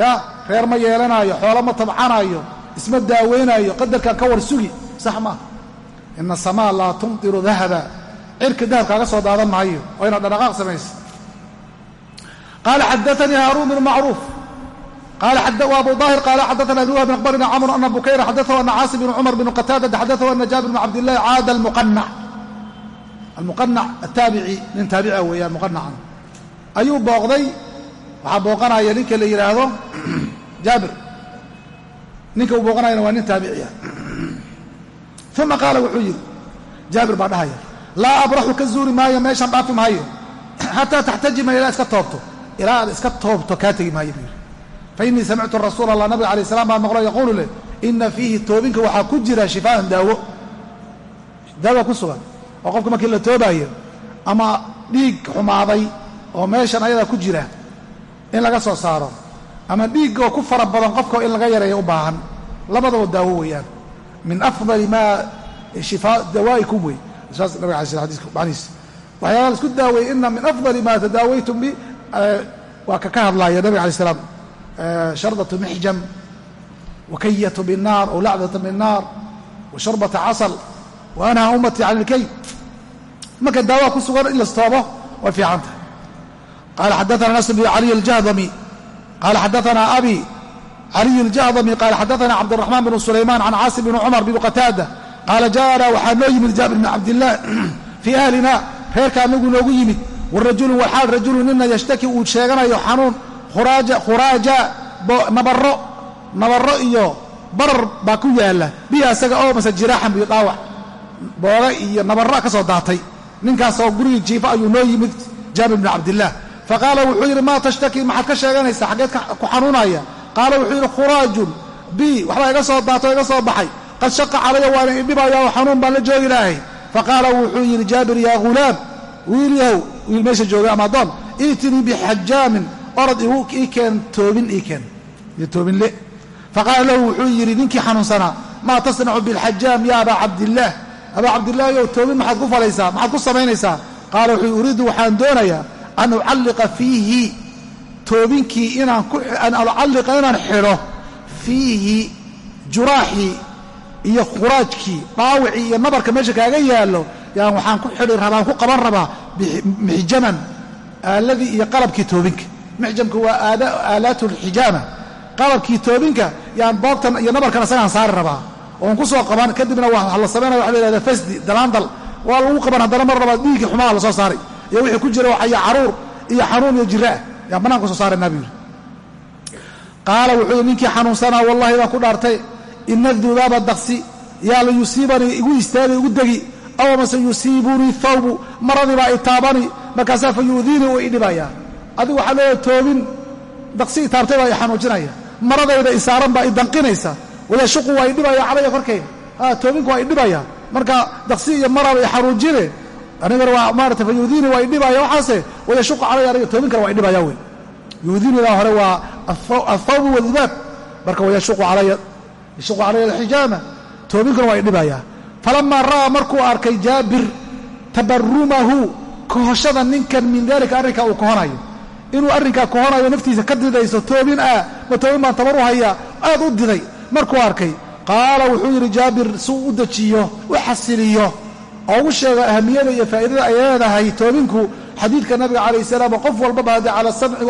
Ya reer ma yeelanaayo xoolo ma tabcanaayo isma daaweynaayo qadarkaan ka war sugi sax maaha ina asamaa laa tumtiru dahaba. Cirka dahab kaaga soo daadan maayo. Oo inaad dhaqaaq samaysa qaala xadaanii haaruun bnu macruuf. Abu daahir qaala xadaana ibn wahbin akhbarina camr ana bukayra xadaahu ana caasim bn cumar bn qataadata xadaahu ana jaabir bn cabdillahi caada almuqanac almuqanac ataabici nin taabicia weeyaan muqanacan ayuu booqday waxaa booqanaya ninka la yidhaahdo jaabir. Ninka uu booqanayana waa nin taabiciya uma qaala wuxuu yidhi jaabir baa dhahaya laa abraxu ka zuuri maayo meeshaan dhaafi maayo. Xataa taxtajima ilaa iska toobto. Ilaa aad iska toobto kaa tegi maayo buu yidhi. Fa innii samictu rasuula allah nabiga alay slam baa maqlo yaquulu leh ina fiihi toobinka waxaa ku jira shifaaan daawo. Daawa ku sugan oo qofka markii la toobaayo ama dhiig xumaaday oo meeshan ayadaa ku jira in laga soo saaro ama dhiigoo ku fara badan qofka in laga yareeyo u baahan labadaba daawo weeyaan min afdali maa dawaa'ikum wey. Saas nabig alay slam xadiiska macnihiisa waxyaala la isku daaweeyey ina min afdali maa tadaawaytum bi waa ka ka hadlaaya nabig alay slam shardatu mixjam wakayatu binnaar aw lacdata binnaar wa sharbata casal wa anhaa ummatii can ilkay marka daawaa ku sugan in lastoobo way fiican tahay. Qala xadaana nasr bn caliy aljahdami qala xadaana abi caliy اljahdami qaala xadaana cabdالraxmaan bn sulaymaan can caasim bn cumar bn qataada qaala jaana waxaa noo yimid jaabir bn cabdilah fii ahlina reerka anagu noogu yimid warajulu waxaal rajulu nina yashtaki uu sheeganayo xanuun khuraaja nabaro nabaro iyo barar baa ku yaala biya isaga oo mase jiraaxan iyo dhaawac booga iyo nabara ka soo daatay ninkaasoo gurigii jiifa ayuu noo yimid jaabir bn cabdilah faqaala wuxuu yidhi maa tashtaki maxaad ka sheeganaysaa xaggeed ku xanuunaya qaala wuxuu yidhi khuraajun bi waxbaa iga soo daato iga soo baxay. Qad shaqa calaya waana idhibaya xanuun baan la joogi lahay. Faqaala wuxuu yidhi jaabir yaa wiil yahow wiil meesha joogay ama adoon iitinii bixajaamin orod ii keen toobin ii keen. Iyo toobinle faqaala lahu wuxuu yidhi ninkii xanuunsanaa maa tasnacu bilxajaam ya abaa cabdillaah? Abaa cabdillaahiyow toobin maxaad ku falaysaa maxaad ku samaynaysaa? Qaala wuxuu uriidu waxaan doonayaa an ucalliqa fiihi toobinkii inaan an ucalliqa inaan xidho fiihi juraaxii iyo khuraajkii dhaawicii iyo nabarka meesha kaaga yaallo yaan waxaan ku xidhi rabaan ku qaban rabaa mixjaman aaladii iyo qalabkii toobinka. Mixjamka waa aalaatu lxijaama qalabkii toobinka yaan boogtan iyo nabarkan isagaan saari rabaa. Oon ku soo qaban kadibna waa la samaynaya waxa la yhahda fasdi dalaandal. Waa lagu qaban haddana mar labaad dhiiggii xumaha la soo saaray. Iyo wixii ku jira waxaya carruur iyo xanuun iyo jiraah yaan bananka soo saaraynaa buu yidhi qaala wuxuu yidhi ninkii xanuunsanaa wallahi baan ku dhaartay. Ina dubaaba daqsi yaa la yusiibanii igu istaagay igu degi. Aw amase yusiibunii thawbu maradii baa itaabani markaasaa fa yuudiinii uu idhibayaa adigu waxaa leeyahay toobin daqsi itaabtay baa i maradayda isaaran baa idanqinaysa wayashuqu waa idhibaya calaya korkayda ha toobinku waa idhibaya marka daqsi iyo maraba i xanuujine anigana waa maarata fa waa idhibaya waxaase wayashuqu calaya aniga toobinkana waa idhibaya wey yuudiinidaa hore waa athawbu wadubaab marka wayashuqu calaya yashuqu calaya alxijaama toobinkana waa idhibaya falamaa ra'aa markuu arkay jaabir tabarumahu kohoshada ninkan min dalika arrinkaa uu kohonayo inuu arrinkaa kohonayo naftiisa ka didayso toobin ah ma toobin baan tabar u hayaa aad u diday. Markuu arkay qaala wuxuu yidhi jaabir suu u dejiyo u xasiliyo oo u sheego ahamiyada iyo faa'idada ay leedahay toobinku xadiidka nabiga calayh salaam oo qof walbaba haddii cala samci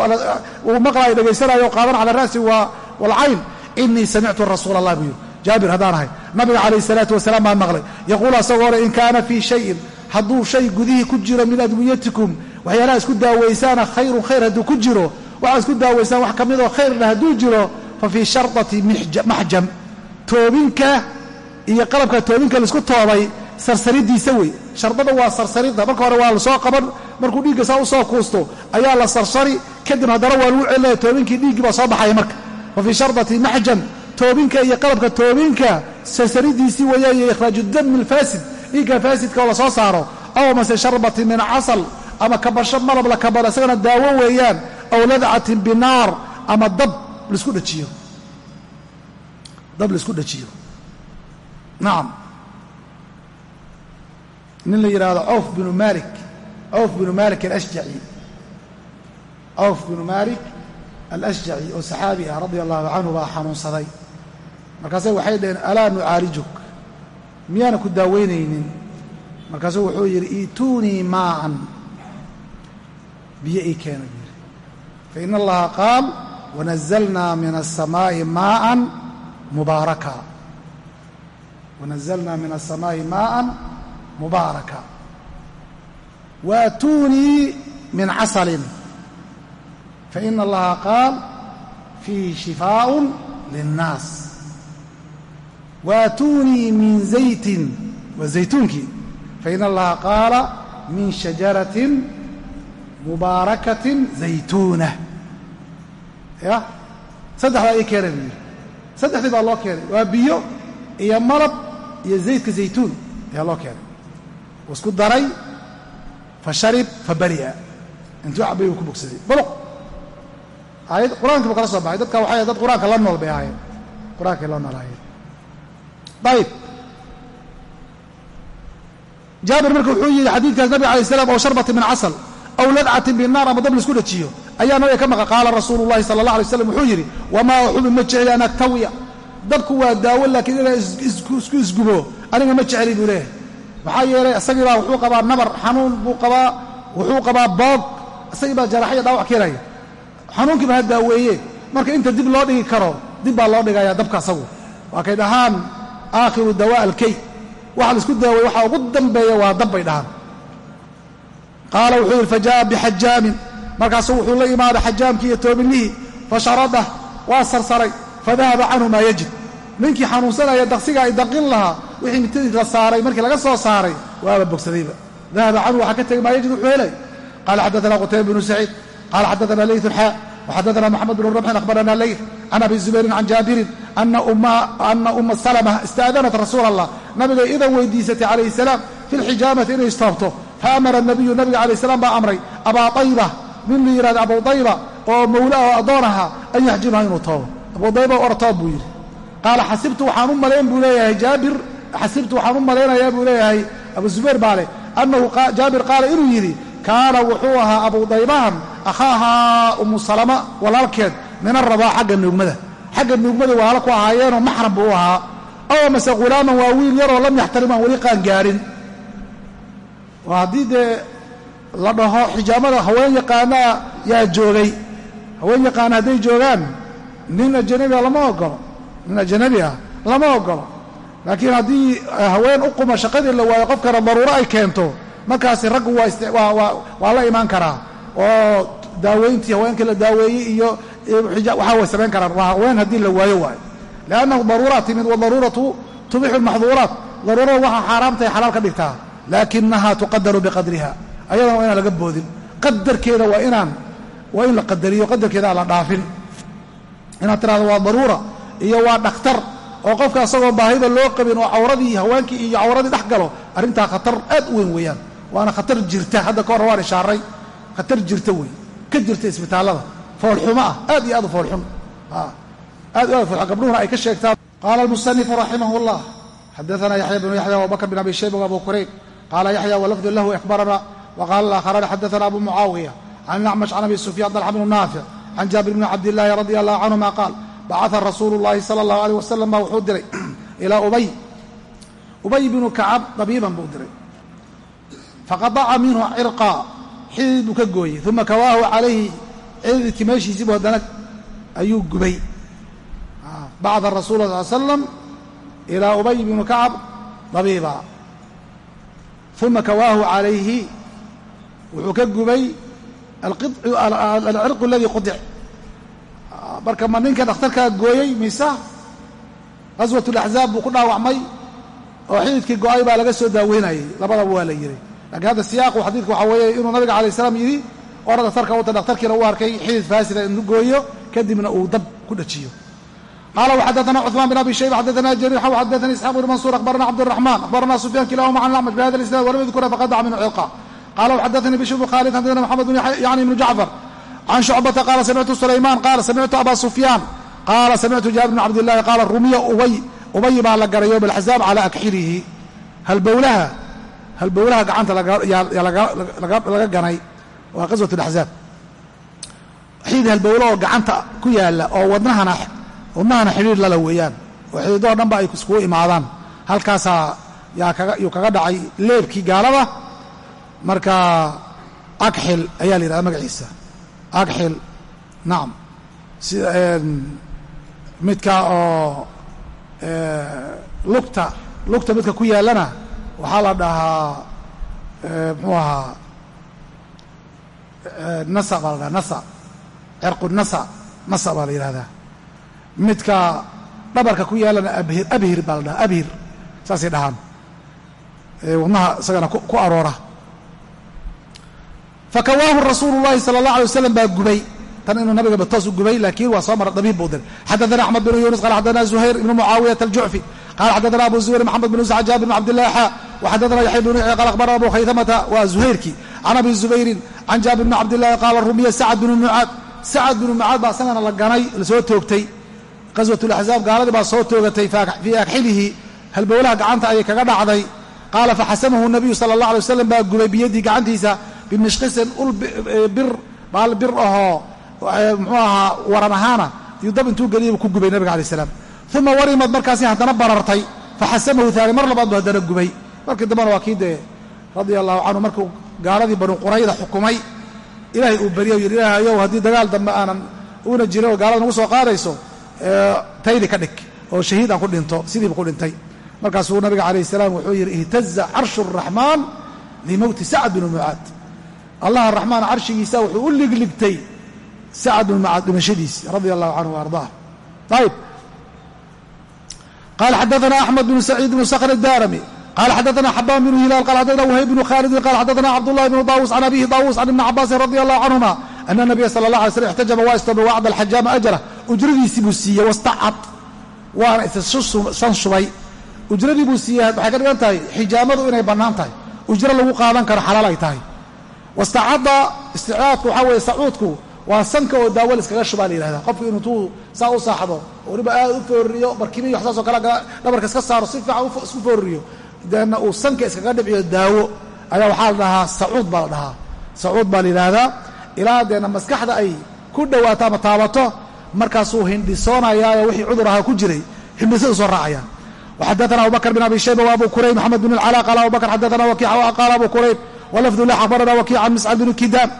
uu maqlaayo dhegaysanayo o qaadan cala ra'si waalcayn inii samictu rasuula allah buu yidhi. Jaabir haddaan ahay. Nabiga calayh salaatu wasalaam baan maqlay. Yaquulu asagoo hore in kaana fii shayin hadduu shay gudihii ku jiro min adwiyatikum waxyaalaha isku daawaysaana khayrun khayr hadduu ku jiro waxaa isku daawaysaan wax ka midoo khayrna hadduu jiro fa fii shardati maxjam. Toobinka iyo qalabka toobinka la isku toobay sarsaridiisa wey. Shardada waa sarsaridda. Marka hore waa la soo qaban. Markuu dhiigga saa u soo kuusto ayaa la sarsari. Kadib haddana waa lagu celinaya toobinkii dhiiggii baa soo baxaya marka. Fa fii shardati maxjam toobinka iyo qalabka toobinka sarsaridiisii weeyaan iyo ikhraaju dami alfaasid. Dhiigga faasidka oo la soo saaro. Aw mase sharbati min casal ama kabasho malab la kabalo isagana daawo weeyaan aw ladcatin binaar ama dab la isku dhajiyo. Dab la isku dhajiyo. Nacam nin la yidhaahdo cawf binu malik cawf binu malik alashjaci. Cawf binu malik alashjaci oo saxaabi ah radia allahu canhu baa xanuunsaday. Markaase waxay dhaheen alaa nucaalijuk miyaana ku daaweynaynin? Markaasuu wuxuu yidhi iituunii maa'an. Biyo ii keena buu yidhi faina allaha qaal wanazalnaa min asamaa'i maa'an mubaaraka. Wanazalnaa min asamaa'i maa'an mubaaraka. Waatuunii min casalin. Faina allaha qaal fiihi shifaaءun linnaas. Waatuunii min zaytin waa zaytuunkii fain allaha qaala min shajaratin mubaarakatin zaytuuna. Ya? Saddexdaa ii keenay buu yidhi. Saddexdii baa loo keenay. Waa biyo iyo malab iyo zaydka zaytuun ayaa loo keenay uu isku daray fa sharib fa bari'a. Intuu cabay uu ku bogsaday. Buluq. Aayad qur'aankii buu kala soo baxay. Dadka waxay dad qur'aanka la nool bay ahaayeen. Qur'aankay la noolaayeen ayib jaabir marka wuxuu yidhi xadiidkaas nabiga alay slam oo sharbati min casal aw ladcatin binaar ama dab la isku dhajiyo. Ayaa nabiga ka maqa. Qaala rasuulu llahi sala allah alay slam wuxuu yidhi wamaa uxubi ma jecli an aktawiya dabku waa daawo laakiin inaa isku isgubo. Aniga ma jecli buu leeyahay maxaa yeelay isagii baa wuxuu qabaa nabar xanuun buu qabaa wuxuu qabaa boog. Isagii baa jaraxaya dhaawac keenaya. Xanuunkiiba ha daaweeye marka inta dib loo dhigi karo dib baa loo dhigayaa dabka asagu. Waa kay dhahaan aakhiru dawaa alkey waxa la isku daaway waxa ugu dambeeya waa dab bay dhahaan. Qaala wuxuu yidhi faja'a bixajaamin markaasu wuxuu la imaaday xajaamkii iyo toobinihii fasharadah waa sarsaray fadahaba canhu maa yajid ninkii xanuunsanaya daqsiga ay daqin lahaa wixii mitadiis la saaray markii laga soo saaray waaba bogsadayba dahaba canhu waxaa ka tegay maa yajid wuxuu helay. Qaala xaddaana qutayba bnu saciid qaala xaddaana leytun xaa waxaddaana moxamed bnu ramxin akhbarana leyt can abi zubayrin can jaabirin ana umma salama istaadanat rasuula allah nabigay idan weydiisatay calayhi salaam fi lxijaamati inay istoobto fa amara nabiyu nabiga calayh salaam baa amray abaa ayba nin la yihahda abu dayba oo mawla oo addoon ahaa an yaxjimaha inuu toobo. Abu dayba ortoob buu yidhi qaala xasibtu waxaan u malayn buu leeyahay jaabir xasibtu waxaan u malaynayaa buu leeyahay abu zubayr baa leh annahu jaabir qaala inuu yidhi kaana wuxuu ahaa abu daybahan akhaahaa umu salama walaalkeed min arabaa xagga nuugmada xagga nuugmada walaalo ku ahaayeenoo maxram buu ahaa aw mase khulaaman waa wiil yaroo lam yaxtarim aan weli qaan gaarin haddii dee la dhaho xijaamada haween yaqaanaa yaa joogay haween yaqaana hadday joogaan nin ajanabiah lama ogolo nin ajanabi ah lama ogolo laakiin haddii haween u quma shaqadii la waayo qofkana daruuro ay keento markaasi raggu waa la imaan karaa oo daaweyntii haweenkii la daaweeyey iyo waxaa way samayn karaan waa haween haddii la waayo waayo liannahu daruuraat timid wadaruuratu tubixu lmaxduuraat daruurada waxaa xaaraamtahay xalaal ka dhigtaa laakinaha tuqadaru biqadriha ayadana waa inaan laga boodin qadarkeeda waa inaan waa in la qadariyo qadarkeeda aan la dhaafin inaad tirahdo waa daruura iyo waa dhakhtar oo qofka asagoo baahida loo qabin oo cawradii haweenkii iyo cawradii dhex galo arrintaa khatar aad u weyn weeyaan. Waana khatar jirta hadda ka hor waan ishaaray. Khatar jirta wey ka jirta isbitaallada. Foolxumo ah. Aad iyo aad u foolxun aad u aad foolxun gabdhuhuna ay ka sheegtaan. Qaala almusanifu raximah llah xadaana yaxya bnu yaxya abubakr bin abi shayba abu kurayb qaala yaxya walafdu lahu ikhbarana waqala alakharani xadaana abu mucaawiya can acmash can abi sufyaan dalxa bnu naafic can jaabir bni cabdillaahi radi allahu canhuma qaal bacaa rasuulu llaahi sala allahu aleyh wasalam baa wuxuu diray ilaa ubay ubay binu kacab dabiiban buu diray faqadaca minhu cirqa xidid buu ka gooyey uma kawaahu calayhi xididkii meeshiisiibu haddana ayuu gubay bacda rasuul sal slam ilaa ubay binu kacab dabiiba uma kawaahu calayhi wuxuu ka gubay alcirqu aladii qudic marka ma ninka dhakhtarkaa gooyey mise qaswat laxzaab buu ku dhaawacmay oo xididkii go-ay baa laga soo daaweynayay labadaba waa la yidhi laakiin hadda siyaaqu xadiidka waxaa weeye inuu nabiga alay slam yidhi ora dhakhtarka uta dhakhtarkiina u arkay xidid faasida inuu gooyo kadibna uu dab ku dhajiyo qaala وxadثna cثman بن abi shayba xadثna jrيr xw xadثnي isxaaq بn mansur akhbarna cabdالرaحman akhbarna sufyan kilahuma can اlacmaش bhada اlisnad walam yadkura faqadaca minhu ciqa qala وxadثnي bishr bn khaalid xadثna mxamed yani ibn jacfar can shucbata qaala samictu sulayman qaala samictu aba sufyaan qaala samictu jaabir bn cabdillahi qaala rumiya ubay ubay baa la garay yowm alxazaab calaa akxirihi halbowlaha halbowlaha gacanta laga ganay waa qaswat laxzaab xiid halbowla oo gacanta ku yaalla oo wadnahana wadnahana xidhiir lala weeyaan oo xididoo dhan ba ay iskugu imaadaan halkaasaa yuu kaga dhacay leebkii gaalada marka agxil ayaa la yidhahda magaciisa agxil nacam sida midka oo lugta lugta midka ku yaallana waxaa la dhahaa muxuu ahaa nasa baa la dhahaa nasa. Cirqu nasa nasa baa la yidhahdaa. Midka dhabarka ku yaallana abhir abhir baa la dhahaa abhir. Saasay dhahaan. Wadnaha isagana ku aroora fakawaahu rasuulu llahi sala allah alay wasalam baa gubay. Tan inuu nabigaba toos u gubay laakiin waa soo mara dabiib buu diray. Xadaana axmed bnu yunis qala xadana zuhayr ibnu mucaawiyata aljucfi qala xadana abu zuhayr maxamed bn usca jaabir bn cabdillahi xa waxadana yaxya bnu yaxya qala akhbarana abu khaytamata waa zuhayrkii. Can abi zubayrin can jaabir bni cabdillahi qaala rumiya sacad bnu mucaad sacad bnu mucaad baa isagana la ganay la soo toogtay. Qaswat laxzaab gaaladii baa soo toogatay fii akxilihi halbowlaha gacanta ayay kaga dhacday. Qaala faxasamahu nabiyu sala allah alay wasalam baa gubay biyadii gacantiisa bimishqisin ul bir baal bir ahoo muxuu ahaa waran ahaana iyo dab intuu geliyay ku gubay nabiga alay salaam uma warimad markaasi haddana barartay faxasamahu taani mar labaad buu haddana gubay markii dambena waa kii dee radia allahu canhu markuu gaaladii banu qurayda xukumay ilaahay uu beriya o yidhi ilaahayow haddii dagaal dambe aanan uuna jirin oo gaalada nagu soo qaadayso taydi ka dhig oo shahiid aan ku dhinto sidiiba ku dhintay markaasuu nabiga calayh salaam wuxuu yidhi ihtaza carshu araxmaan limowti sacad binu mucaad allah araxmaan carshigiisa wuxuu u ligligtay sacad binu mucaad dhimashadiisi radia allahu canhu wa ardaah. Ayb qala xadaana axmed bnu saciid bnu skr daarami qala xadaana xabaan bnu hilaal qala xadaana wahayb bnu khaalidin qala xadaana cabdullahi bnu daawuus can abihi daawuus can ibni cabaasin radi allahu canhuma ana nabiya sala allah alay slm ixtajama waa istoobay wacda alxajaama ajra. Ujradiisii buu siiyey wastacad waana issan shubay ujradii buu siiyey waxay ka dhigan tahay xijaamadu inay bannaan tahay. Ujro lagu qaadan karo xalaal ay tahay wastacada isticaadku waxaa weye sacuudku waa sanka oo daawal iskaga shubaa la yihahda qofku inuu tuu saa u saaxdo oo weliba aad u foorriyo barkimiy wax saas oo kale dhabarka iska saaro si fiican isku foorriyo deedna uu sanka iskaga dhibciyo daawo ayaa waxaa la dhahaa sacuud baa la dhahaa. Sacuud baa la yidhaahdaa ilaa deedna maskaxda ay ku dhowaato ama taabato markaasuu hindhisoonayaao wixii cudur ahaa ku jiray hindhisadu soo raacayaan. Waxadaana abubakr bin abi shayba wa abu kurayb maxamed bin alcala qaala abubakr xadaana wakiixa qaala abu kurayb wlafdu la abarana wakiic can miscad bn kidaam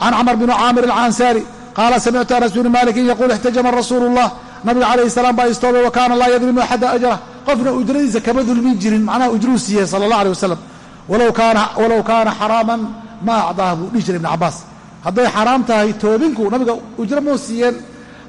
can camr bn caamir alcansari qaala samictu anas bn malikin yaquul ixtajama rasuulu اllah nabiga calayhi salaam baa istoobay wa kaana laa yadlimu axada ajrah qofna ujradiisa kama dulmin jirin macnaha ujruu siiyey sala allah aleh wasalam walow kaana xaraaman ma acdaah buu dhihi jiray ibn cabaas hadday xaraam tahay toobinku nabiga ujro muu siiyeen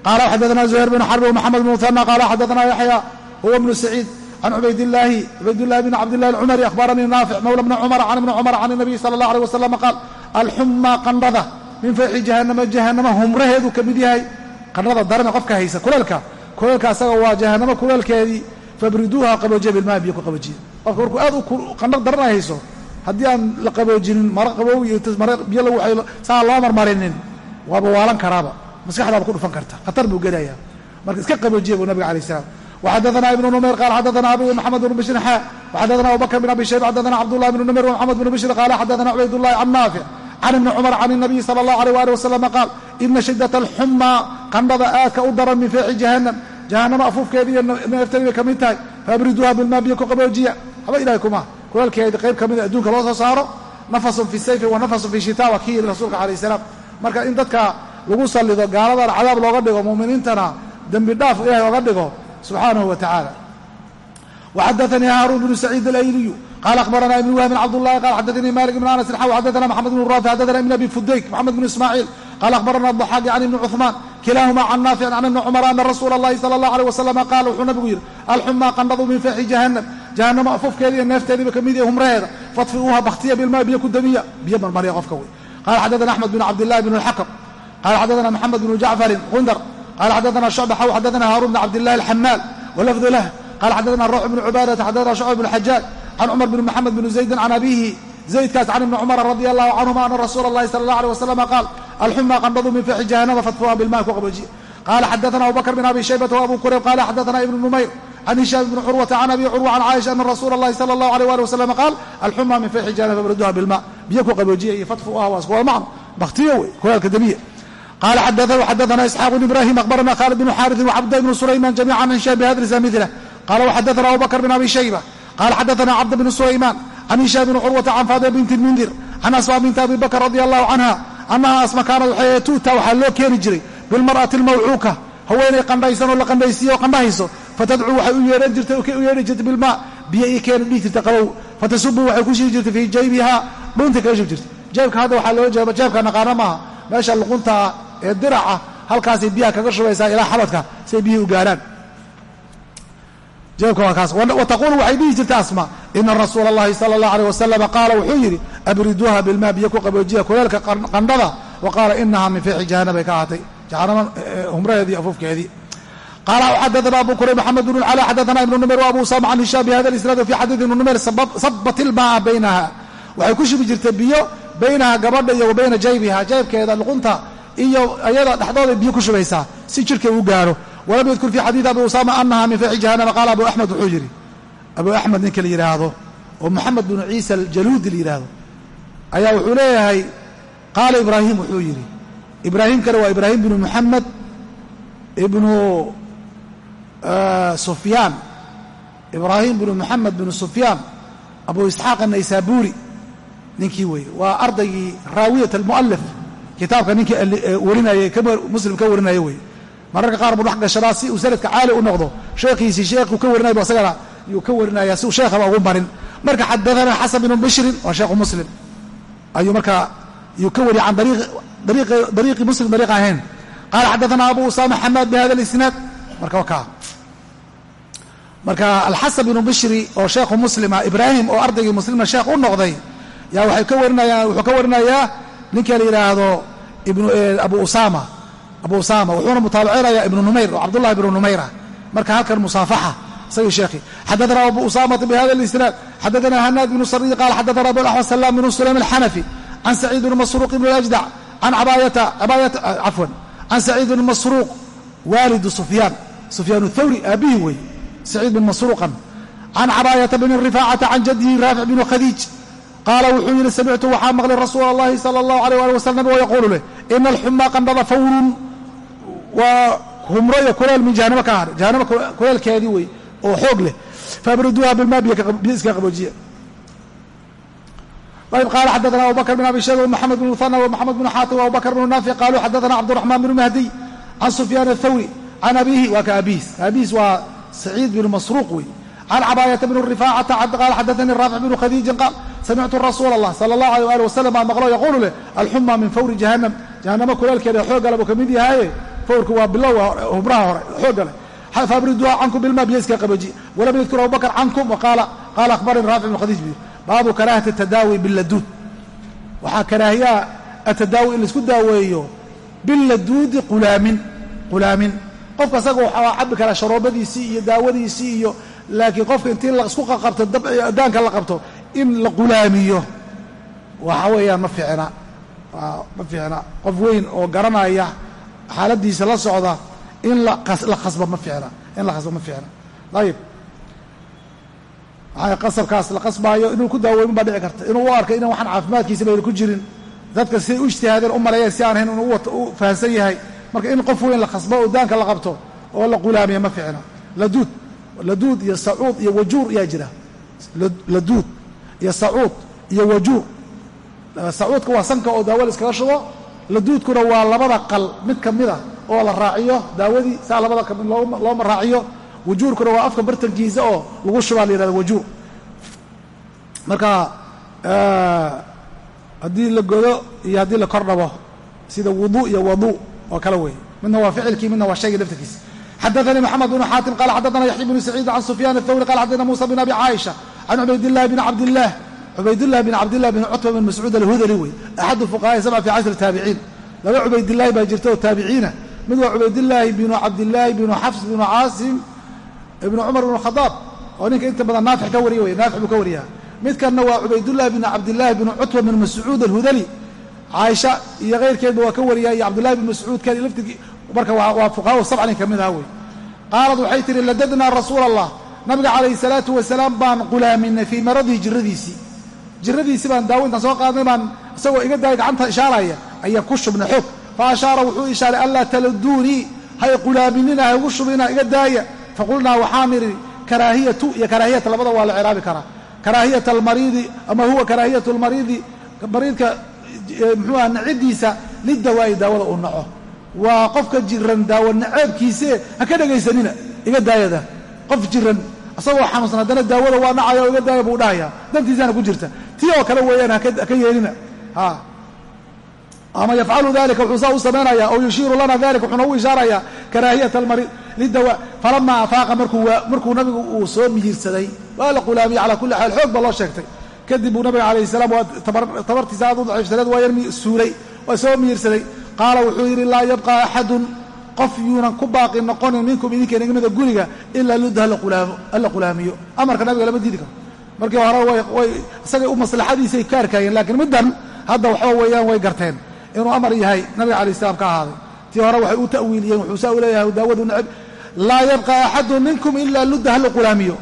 qaala xadaana zuhayr bn xarbi wmaxamed bn muhana qaala xadaana yaxya huwa bnu saciid can cubaydillaahi cubaydillahi bn cabdillahi alcumari akhbaranii naafic mawla bni cumara can ibni cumar can inabiyi sala allah alيh wasalam qaal alxumaa qandhada min fayxi jahannama jahannama humraheedu ka mid yahay qandhada darana qofka haysa kuleelka kuleelka asaga waa jahannamo kuleelkeedii fabriduuha qaboojiya bilmaa biyo ku qaboojiya qofka markuu aad qandho daran ay hayso haddii aan la qaboojinin maro qabow iyo mare biyo lagu saa loo marmarinin waaba waalan karaaba maskaxdaaba ku dhufan karta khatar buu gelayaa marka iska qaboojiya buu nabiga salaam وxadثna iبن نmayr qال xadثna abi mحamed بن bشhr xا وxadثna abubكر بن abi shayb xadثna cبdالله بن نmayr ومحamed بن bشhr qال xadثna cubaydاللahi can naafic can iبni cmر can النabiي slى الlaه عalيه وaلiه وsلم qaal ina shidaة الxumى qandhada aadka u daran min fيxi جahanم جahanama afuufkeeda iyo neefteeda bay ka mid tahay faabriduuha bilmaa biyo ku qaboojiya haba ilahay kuma kuleelkeedi qayb ka mida adduunka loo soo saaro nafasun fi sayfi wa nafasun fi shita waa kii yiri rasuulka alayh الsalaam marka in dadka lagu sallido gaaladana cadaab looga dhigo mu'miniintana dembi dhaaf ilahay oga dhigo subxaanahu wa tacaala وxadثnii haaruun بن سacيid اlayliyu qala akhbarana ibn wahbin cabdالlahi qala xadثnii malik بn anas xaw xadثna mxamed بn rafi xadثna ibn abi fudayk mxamed بn ismaaciil qala akhbarana الضaxaaqi can ibni cuثmaan kilahuma can naafic can ibni cumar ana rasuula اllahi salى الlah عalيه wasalam qaala wuxuu nabigu yidhi alxumaa qandhadu min fexi jahannam jahannama afufkeeda iyo neefteediiba ka mid yahay humraheeda fadfiuuha bakhtiya bilmaa biyo ku damiya biyo marmarya qofka wey qala xadثna axmed bn cabdillahi bn اlxakm qala xadثna mxamed bn jacfarin gundar qala xadana shucba xaw xadana haarun bn cabdillahi alxamaal walafdu lah qala xadana rawx bnu cubaadata xadana shucba bn xajaaj can cumar bn maxamed bn zaydin can abihi zaydkaas can ibni cumara radi allahu canhuma ana rasuula allahi sala allah alيh waslama qaal alxuma qandhadu min faxi jahanama fadfuha bilma kuqaboojiya qala xadana abubakr bn abi shaybata w abu kurayb qala xadana ibn numayr can hishaam ibni curwata can abi curwa can caaisha ana rasuula allahi sala allahu alيh ali waslama qaal alxuma min faxi jahanama fabriduha bilma biyo ku qaboojiya iyo fadfuha waa isku wada macno bakhtiyo wey kuleelka dabiya qala xadaana isxaaq bn ibrahim abarana khaalid bn xariثin wcabda bn sulayman jamiica an hisham bihadrisa mila qala waxadaana abubakr bn abi shayba qala xadaana cabd bn sulayman can hishaam bn curwata can faadima bint mundir can asma binti abi bakr radi allahu canha anaha asma kaanad waxay tu'ta waxaa loo keeni jiray bilmar'ati lmawcuuka haweenay qandhaysanoo la qandhaysiiyo o qandhahayso fatadcuu waxay u yeehan jirtay u yeedhi jirtay bilmaa biyo ii keeni dhihi jirta qabow fatasubu waxay ku shibi jirtay fii jaybihaa dhunta kaga shibi jirtay jeebka hadda waxaa loola jeeda jeebka naqaana maaha meesha luquntaa ee diraca ah, halkaasay biyaha kaga shubaysaa ilaa xabadka si ay biyihii u gaaraan. Jeebka waa kaas. Wa taquulu waxay dhihi jirtay asma ina rasuula allahi sala allah aleyh wasalama qaala wuxuu yidhi abriduuha bilmaa biyo ku qaboojiya kuleelka qandhada. Wa qaala inahaa min feexi jahanam bay ka ahaatay. Jahanama eh, eh, humraheedii afuufkeedii. Qaala xadaana abu kurayb maxamed bn cala xadaana ibnu numer wa abu usama can hishaam bihada lisnaad wa fi xadiidi ibnu numer sabat ilmaa baynaha waxay ku shubi jirtay biyo baynaha gabadha iyo wa bayna jaybiha jaybkeeda luqunta iyo ayada dhexdooday biyo ku shubaysaa si jirkay u gaaro. Walam yadkur fi xadiidi abi usama anaha min fiixi jahannama qaala abu axmed wuxuu yidhi abu axmed ninka la yidhaahdo oo moxamed bnu ciisa aljaluudi la yidhaahdo ayaa wuxuu leeyahay qaala ibraahim wuxuu yidhi ibraahim kale waa ibraahim bnu moxamed ibnu sufyaan. Ibraahim bnu moxamed bnu sufyaan abu isxaaq annaysaburi ninkii weeye. Waa ardaygii raawiyat almu'alif kitaabka ninkii warinayay muslim ka warinaya weye mararka qaar buu dhex gashadaa si uu sanadka caali u noqdo. Sheekhiisii sheekhu ka warinaya isagana yuu ka warinaya si uu sheekhaba ugu marin. Marka xadaanaa xasan bnu bishrin waa sheekhu muslim ayuu markaa yuu ka wariya can dariiqi muslim dariiq ahayn. Qaala xadaanaa abu usaama xamaad bi hada isnaad. Marka wakaa marka alxasan bnu bishri oo sheekhu muslima ibraahim oo ardaygii muslimna sheekh u noqday yaa waxay ka warinayaan wuxuu ka warinayaa ninka la yidhaahdo abu usama. Abu usama wuxuuna mutaabacinaya ibnu numayr oo cabdullahi ibnu numayra marka halkan musaafaxa isagii sheekhi. Xadaana abu usamata bihada اlisnaad xadaana hanaad bnu sariy qala xadaana abu axmed salam bnu sulaym alxanafi can saciid bn masruuq ibn اljdac can cafwan can saciid bn masruuq waalidu sufyaan. Sufyaan thawri aabihi wey saciid bin masruuqan. Can cabaayata bni rifaacata can jadihi raafic bnu khadiij qaala wuxuu yidhi samictu waxaa maqlay rasuula اllahi salى اllahu alيh ali wasalam nabigoo yaquulu leh ina alxumaa qandhada fawrun waa humro iyo kuleel min jahanamo ka ahar jahanamo kuleelkeedii wey oo xoog leh faabriduuha bilmaa biyo iska qaboojiya ayb qaala xadaana abu bakr bn abi shayba wmaxamed bn muhana wmaxamed bn xaatim abubakr bn naafic qaaluu xadaana cabdiraxmaan bn mahdiy can sufyaan athawri can abiihi waa ka abiis abiis waa saciid bn masruuq wey can cabaayata bn rifaacata qaala xadaanii raafic bnu khadiijin qaal samictu rasuula allah sala allahu alيh ali wasalam baa maqlo yaquulu leh alxuma min fawri jahannam jahannamo kuleelkeeda xoogale buu ka mid yahaye fawrku waa bilow hubraha hore xoogale faabriduuha cankum bilma biyo iska qaboji walam yadkur abubakr cankum qaala akhbarani raafic bnu khadiij bi baabu karaahati tadaawi biladuud waxaa karaahiyaa atadaawi in la isku daaweeyo biladuudi qulaamin qulaamin qofka asaga waxaa cabi karaa sharoobadiisii iyo daawadiisii iyo laakiin qofka intii la isku qaqabto daanka la qabto in la qulaamiyo waxa weeyaan ma fiicna. Ma fiicna. Qof weyn oo garanaya xaaladiisa la socda in la khasba ma fiicna. In la khasba ma fiicna. Ayib maxaa qasabkaas la qasbaayo inuu ku daawoomin baa dhici karta. Inuu u arkay inan waxaan caafimaadkiisa bayna ku jirin dadka siday u ijtihaadeen u maleeyeen si aan hayn inuu u fahamsan yahay. Marka in qof weyn la khasbo oo daanka la qabto oo la qulaamiya ma fiicna. Laduud laduud iyo sacuud iyo wajuur yaa jira. Laduud iyo sacuud iyo wajuur. Sacuudka waa sanka oo daawo la iskaga shubo laduudkuna waa labada qal mid ka mida oo la raaciyo daawadii saa labada ka mid looma raaciyo. Wajuurkuna waa afka bartankiisa oo lagu shubaa la yihahda wajuur. Marka haddii la godo iyo haddii la kor dhabo sida wudu iyo wadu oo kale weeye. Midna waa ficilkii midna waa shaygii laftarkiisa xadaanii moxamed bnu xaatim qala xadaana yaxya bnu saciid can sufyaan athawri qala xadana muusa bn abi caaisha can cubaydillahi bn cabdillaah cubaydillahi bn cabdillah bn cutba bn mascuud alhudali wey axadu fuqahaai sabca fi casri taabiciin laba cubaydillaahi baa jirta oo taabiciina mid waa cubaydillaahi binu cabdillaahi binu xafs binu caasim ibnu cumar bn khadaab oo ninka inta badan naafic ka wariya wey naafic buu ka wariyaa midkanna waa cubaydullahi bn cabdillaahi bn cutba bn mascuud alhudali caaisha iyo keyrkeedba waa ka wariyaa iyo cabdullahi bn mascuud kan laftigii marka waa fuqahaa sabcnin ka mid aha wey. Qaalad waxay tihi ladadnaa rasuula allah nabiga calayhi salaatu wasalaam baan qulaaminay fii maradihi jiradiisii jiradiisii baan daawo intaan soo qaadnay baan isagoo iga daaya gacanta ishaaraya ayaan ku shubnay xoog fa ashaara wuxuu ishaaray anlaa taladuunii hay qulaaminina ha igu shubina iga daaya. Faqulnaa waxaan idhi karaahiyatu iyo karaahiyata labada waa la ciraabi karaa. Karaahiyata almariidi ama huwa karaahiyatu almariidi mariidka muxuu aha nacidiisa lidawaa'i daawada uu naco waa qofka jiran daawo naceebkiise ha ka dhegaysanina iga daayada. Qof jiran asagoo xanuunsan haddana daawada waa nacaya oo iga daaya buu dhahayaa dantiisana ku jirta. Tii oo kale weeyaan haka yeelina. Ama yafcalu dalika wuxuu saa u samaynaya oo yushiiru lana dalika wuxuuna u ishaarayaa karaahiyata almariid lidawa falamaa afaaqa markuu nabigu uu soo miyirsaday waa la qulaamiyey calaa kulli xaal xoog baa loo sheegtay. Kadib buu nabiga calayh salaam tabartiisa aad u daciifsaneed waa yar suulay waa soo miyirsaday qaala wuxuu yidhi laa yabqa axadun qof yuunan ku baaqi noqonin minkum idinka inagmida guriga ilaa ludda hala qulaamiyo. Amarka nabiga lama diidi karo. Markii hore way isagay u maslaxadiisay ka arkaayeen laakiin middan hadda waxba weeyaan way garteen. Inuu amar yahay nabiga calayh salaam ka ahaaday. Tii hore waxay u ta'wiiliyeen wuxuu saa u leeyahay daawadu nacab laa yabqa axadun minkum ilaa ludda hala qulaamiyo.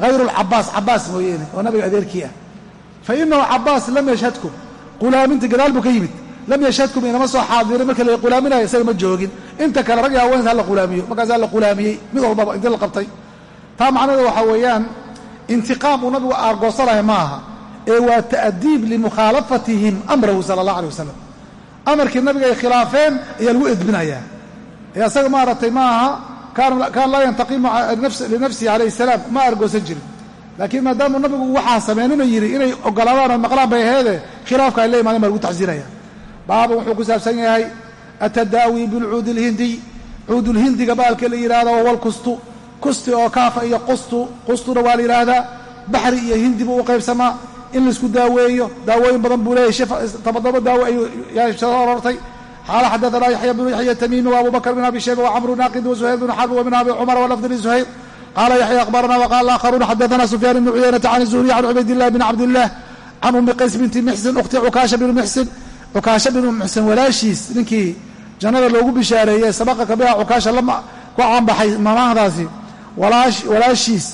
Hayru lcabaas cabaas mooyeene oo nabiga adeerkii ah. Fa inahu cabaas lam yashhadkum qulaaminta gadaal buu ka yimid lam yashhadkum inama soo xaadirin marka la qulaaminayo isaga ma joogin. Inta kale rag iyo haweensa hala markaasaa la qulaamiyey mid walbaba intii la qabtay. Taa macnaheeda waxaa weeyaan intiqaam uu nabigu aargoosanaya ma aha ee waa ta'diib limukhaalafatihim amrahu sala allah alay wasalam amarkii nabiga ay khilaafeen ayaa lagu edbinayaa. Ee asaga maaragtay ma aha kaana laa yantaqimu linafsihi calayhi salaam ma argoosan jirin. Laakiin maadaamuu nabigu waxaa sameynina yidhi inay ogolaadaan oo maqlaan bay aheede khilaafka ay la imaadeen baa lagu taxsiinaya baaban wuxuu ku saabsan yahay atadaawi bilcuudi lhindiy cuudulhindiga baalka la yidhahda wahuwa lkustu kusti oo kaafa iyo qustu qustuna waa la yidhaahdaa baxri iyo hindi buu u qaybsamaa. In la isku daaweeyo daawooyin badan buu leeyahy tabadaba daawo ayuu soo orortay qaala xadaana yaxya bnu yaxya tamiimi wa abu bakr bin abi shayba wacamru naaqid wazuhayr bn xarb wabn abi cumar walafd zuhayr qaala yaxya akhbarana waqala aakharuuna xadaana sufyaan bnu cuyaynata can zuhriy can cubaydillahi bn cabdillaah can ummi qays binti mixsin ukhti cukaasha binu muxsin cukaasha binu muxsin walaashiis ninkii jannada loogu bishaareeyey sabaqaka biha cukaasha la caanbaxay mamaahdaasi. Walaashiis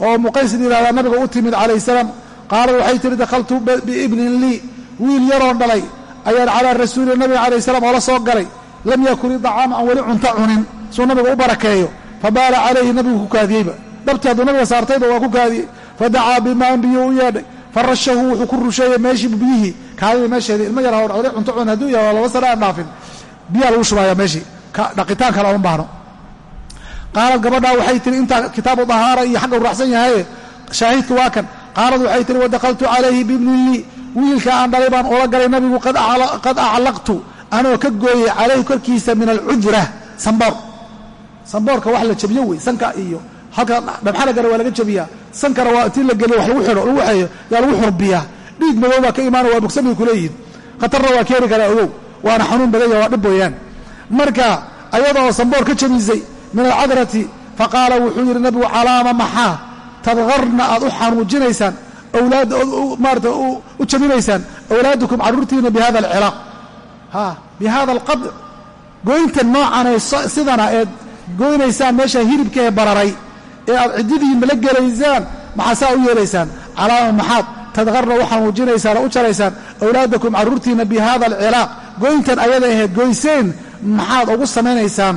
oo muqays layihahdaa nabiga u timid calayh salaam qaalad waxay tihi dakhaltu biibnin lii. Wiil yaroon dhalay ayaan calaa rasuuli nabiga calayh salaam oo la soo galay lam yakun idacaama aan weli cunto cunin. Suu nabiga u barakeeyo. Fabaala calayhi nabigu ku kaadiyeyba. Dhabti hadduu nabiga saartayba waa ku kaadiyey. Fadacaa bimaan biyo u yeedhay. Farashahu wuxuu ku rusheeyey meeshii biyihii kaadida meesheedii ilmo yar hawr weli cunto cunin hadduu waa laba sana aan dhaafin. Biyaa lagu shubaaya meeshii. Dhaqitaan kale uma baahno. Qaalad gabadhaa waxay tihi intaa kitaabu dahaara iyo xagga u raacsan yahaye waa kan. Qaalad waxay tihi wadakhaltu calayhi bibni lii wiilka aan dhalay baan ula galay nabigu qad aclaqtu anoo ka gooyey calayhi korkiisa min alcudra samboor samboorka wax la jabiyo wey sanka iyo halka dhabxanagana waa laga jabiyaa sankana waa intii la geliyo wax lagu xidho lagu xeeyo yaa lagu xurbiyaa dhiig madow baa ka imaana waa bogsan bay kuleeyihin khatarna waa keeni karaa ogow waana xanuun badan yaha waa dhib weeyaan. Marka ayada oo samboor ka jabisay min alcadrati faqaala wuxuu yidhi nabigu calaama maxaa? Tadkarna aad u xanuujinaysaan awlaad maarata u jabinaysaan awlaadukum carruurtiina bihada alcilaaq ha bihada alqadc. Goynta noocanee sidana eed goynaysaan meesha hilibka ee bararay ee aad ciddidiinba la gelaysaan maxaa saa u yeelaysaan? Calaama maxaad tadkarna u xanuujinaysaan oo u jaraysaan awlaadakum carruurtiina bihada alcilaaq goyntan ayada ahayd goyseen maxaad ugu samaynaysaan.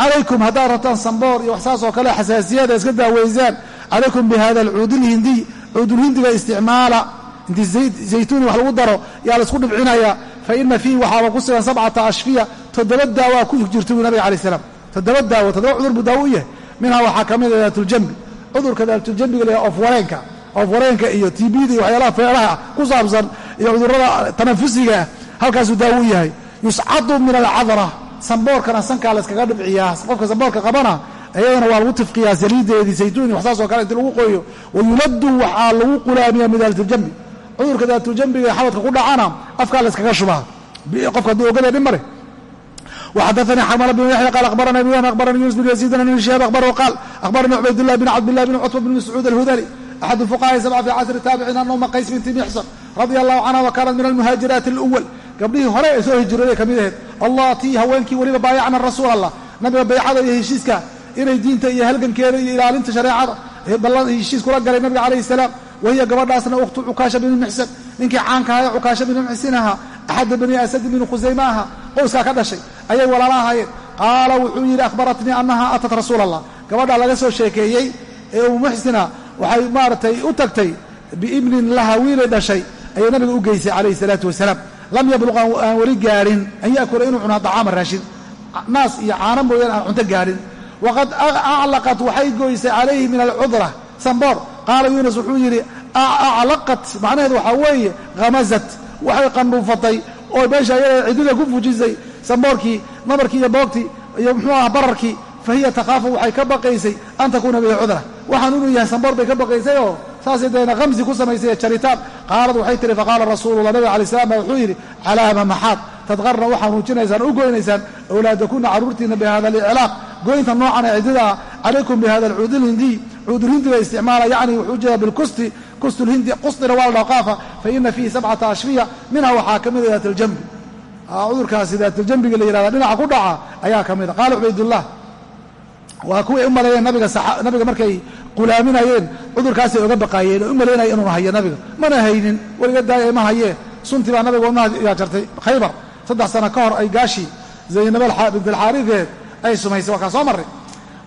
Calaykum haddaad rabtaan samboor iyo wax saas oo kale xasaasiyada iska daaweysaan. Calaykum bihada alcuudulhindiy cuudulhindiga isticmaala. Intii zaytuuni wax lagu daro yaa la isku dhibcinaya fa ina fiihi waxaaba ku sugan sabcata ashfiya toddoba daawaa ku jirta buu nabiga alai slam toddoba daawo toddoba cudur buu daawo u yahay. Minhaa waxaa ka mida daatuljambi cudurka daatuljambiga la of wareenka of wareenka iyo tbda iyo waxyaalaha feeraha ku saabsan iyo cudurrada tanafusiga halkaasuu daawo u yahay yuscadu min alcadra samboorkana sankaa la yskaga dhibciyaa qofka samboorka qabana iyadana waa lagu tifqiyaa saliideedii saytuuni wax saas oo kale inti lagu qoyo wayuladu waxaa lagu qulaamiyaa min daatuljambi cudurka daatuljambiga ee xabadka ku dhacana afkaa la yskaga shubaa qofka hadduu ogada dhin mare وxadثnي xmل بن yaحyى qال أخبرnا بن وهب أخبرnي يuنس بن يزيد بن شهاب أخبره قال أخبرnي عبيد الله بن عبد الله بن cتبة بن مسعوud الهذلي axad fuqahaai sabca fi casri taabiciin an uma qays binti mixson radia allahu canha wa kaanat min almuhaajiraati alwal gabdhihii hore ee soo hijrooday ka mid ahayd allatii haweenkii weliba baayacna rasuul allah nabiga baycada iyo heshiiska inay diinta iyo halgankeeda iyo ilaalinta shareecada heshiis kula galay nabiga calayhi salaam wahiya gabadhaasna ukhtu cukaasha binu mixsan ninkii caanka ahaa ee cukaasha binu mixsin ahaa axadda bani asadi binu khusayma ahaa qowskaa ka dhashay ayay walaala ahaayeen qaala wuxuu yidhi akhbaratnii annaha atat rasuula allah gabadhaa laga soo sheekeeyey ee umu muxsina waxay maaragtay u tagtay biibnin laha wiilay dhashay ayay nabiga u geysay calayhi salaatu wasalaam. Lam yabluq aan weli gaadhin an yaakula inuu cunaa dacaama raashin. Naas iyo caano mooyaan aan cunto gaadhin waqad aclaqat waxay goysay calayhi min alcudra samboor. Qaala yuunas wuxuu yidhi aclaqat. Macnaheedu waxaa weeye khamazat waxay qandhuufatay oo meesha ayada ciddida ku fujisay samboorkii nabarkii iyo boogtii iyo muxuu aha bararkii fa hiya takhaafu waxay ka baqaysay an takuuna bihi cudra waxaan inuu yahay samboor bay ka baqaysay oo saasay deena khamsi ku samaysay jaritaan. Qaalad waxay tihi faqaala rasuulullah nabiga alay slam baa wuxuu yidhi calaama maxaad? Tadqarna waxaa nuujinaysaan u goynaysaan awlaadakuna carruurtiina bihada aliclaaq goynta noocan ee ciddidaa calaykum bihada alcuudulhindiy cuudulhindiga isticmaala yacni wuxuu jeeda bilkusti kustulhindi qustina waa la fa ina fiihi sabcata ashfiya minha waxaa ka mida daatljambi cudurkaasi daatljambiga la yihahda dhinaca ku dhaca ayaa ka mida qaala cubaydullah waa kuway u maleeyeen nabiga markay qulaaminayeen cudurkaasay oga baqaayeen oo u malaynaya inuuna hayo nabiga. Mana haynin weliga daaya ma hayee suntii baa nabiga wadnaha yaa jartay khaybar. Saddex sano ka hor ay gaashii zaynab bintalxaarideed ay sumaysay waa kaa soo marray.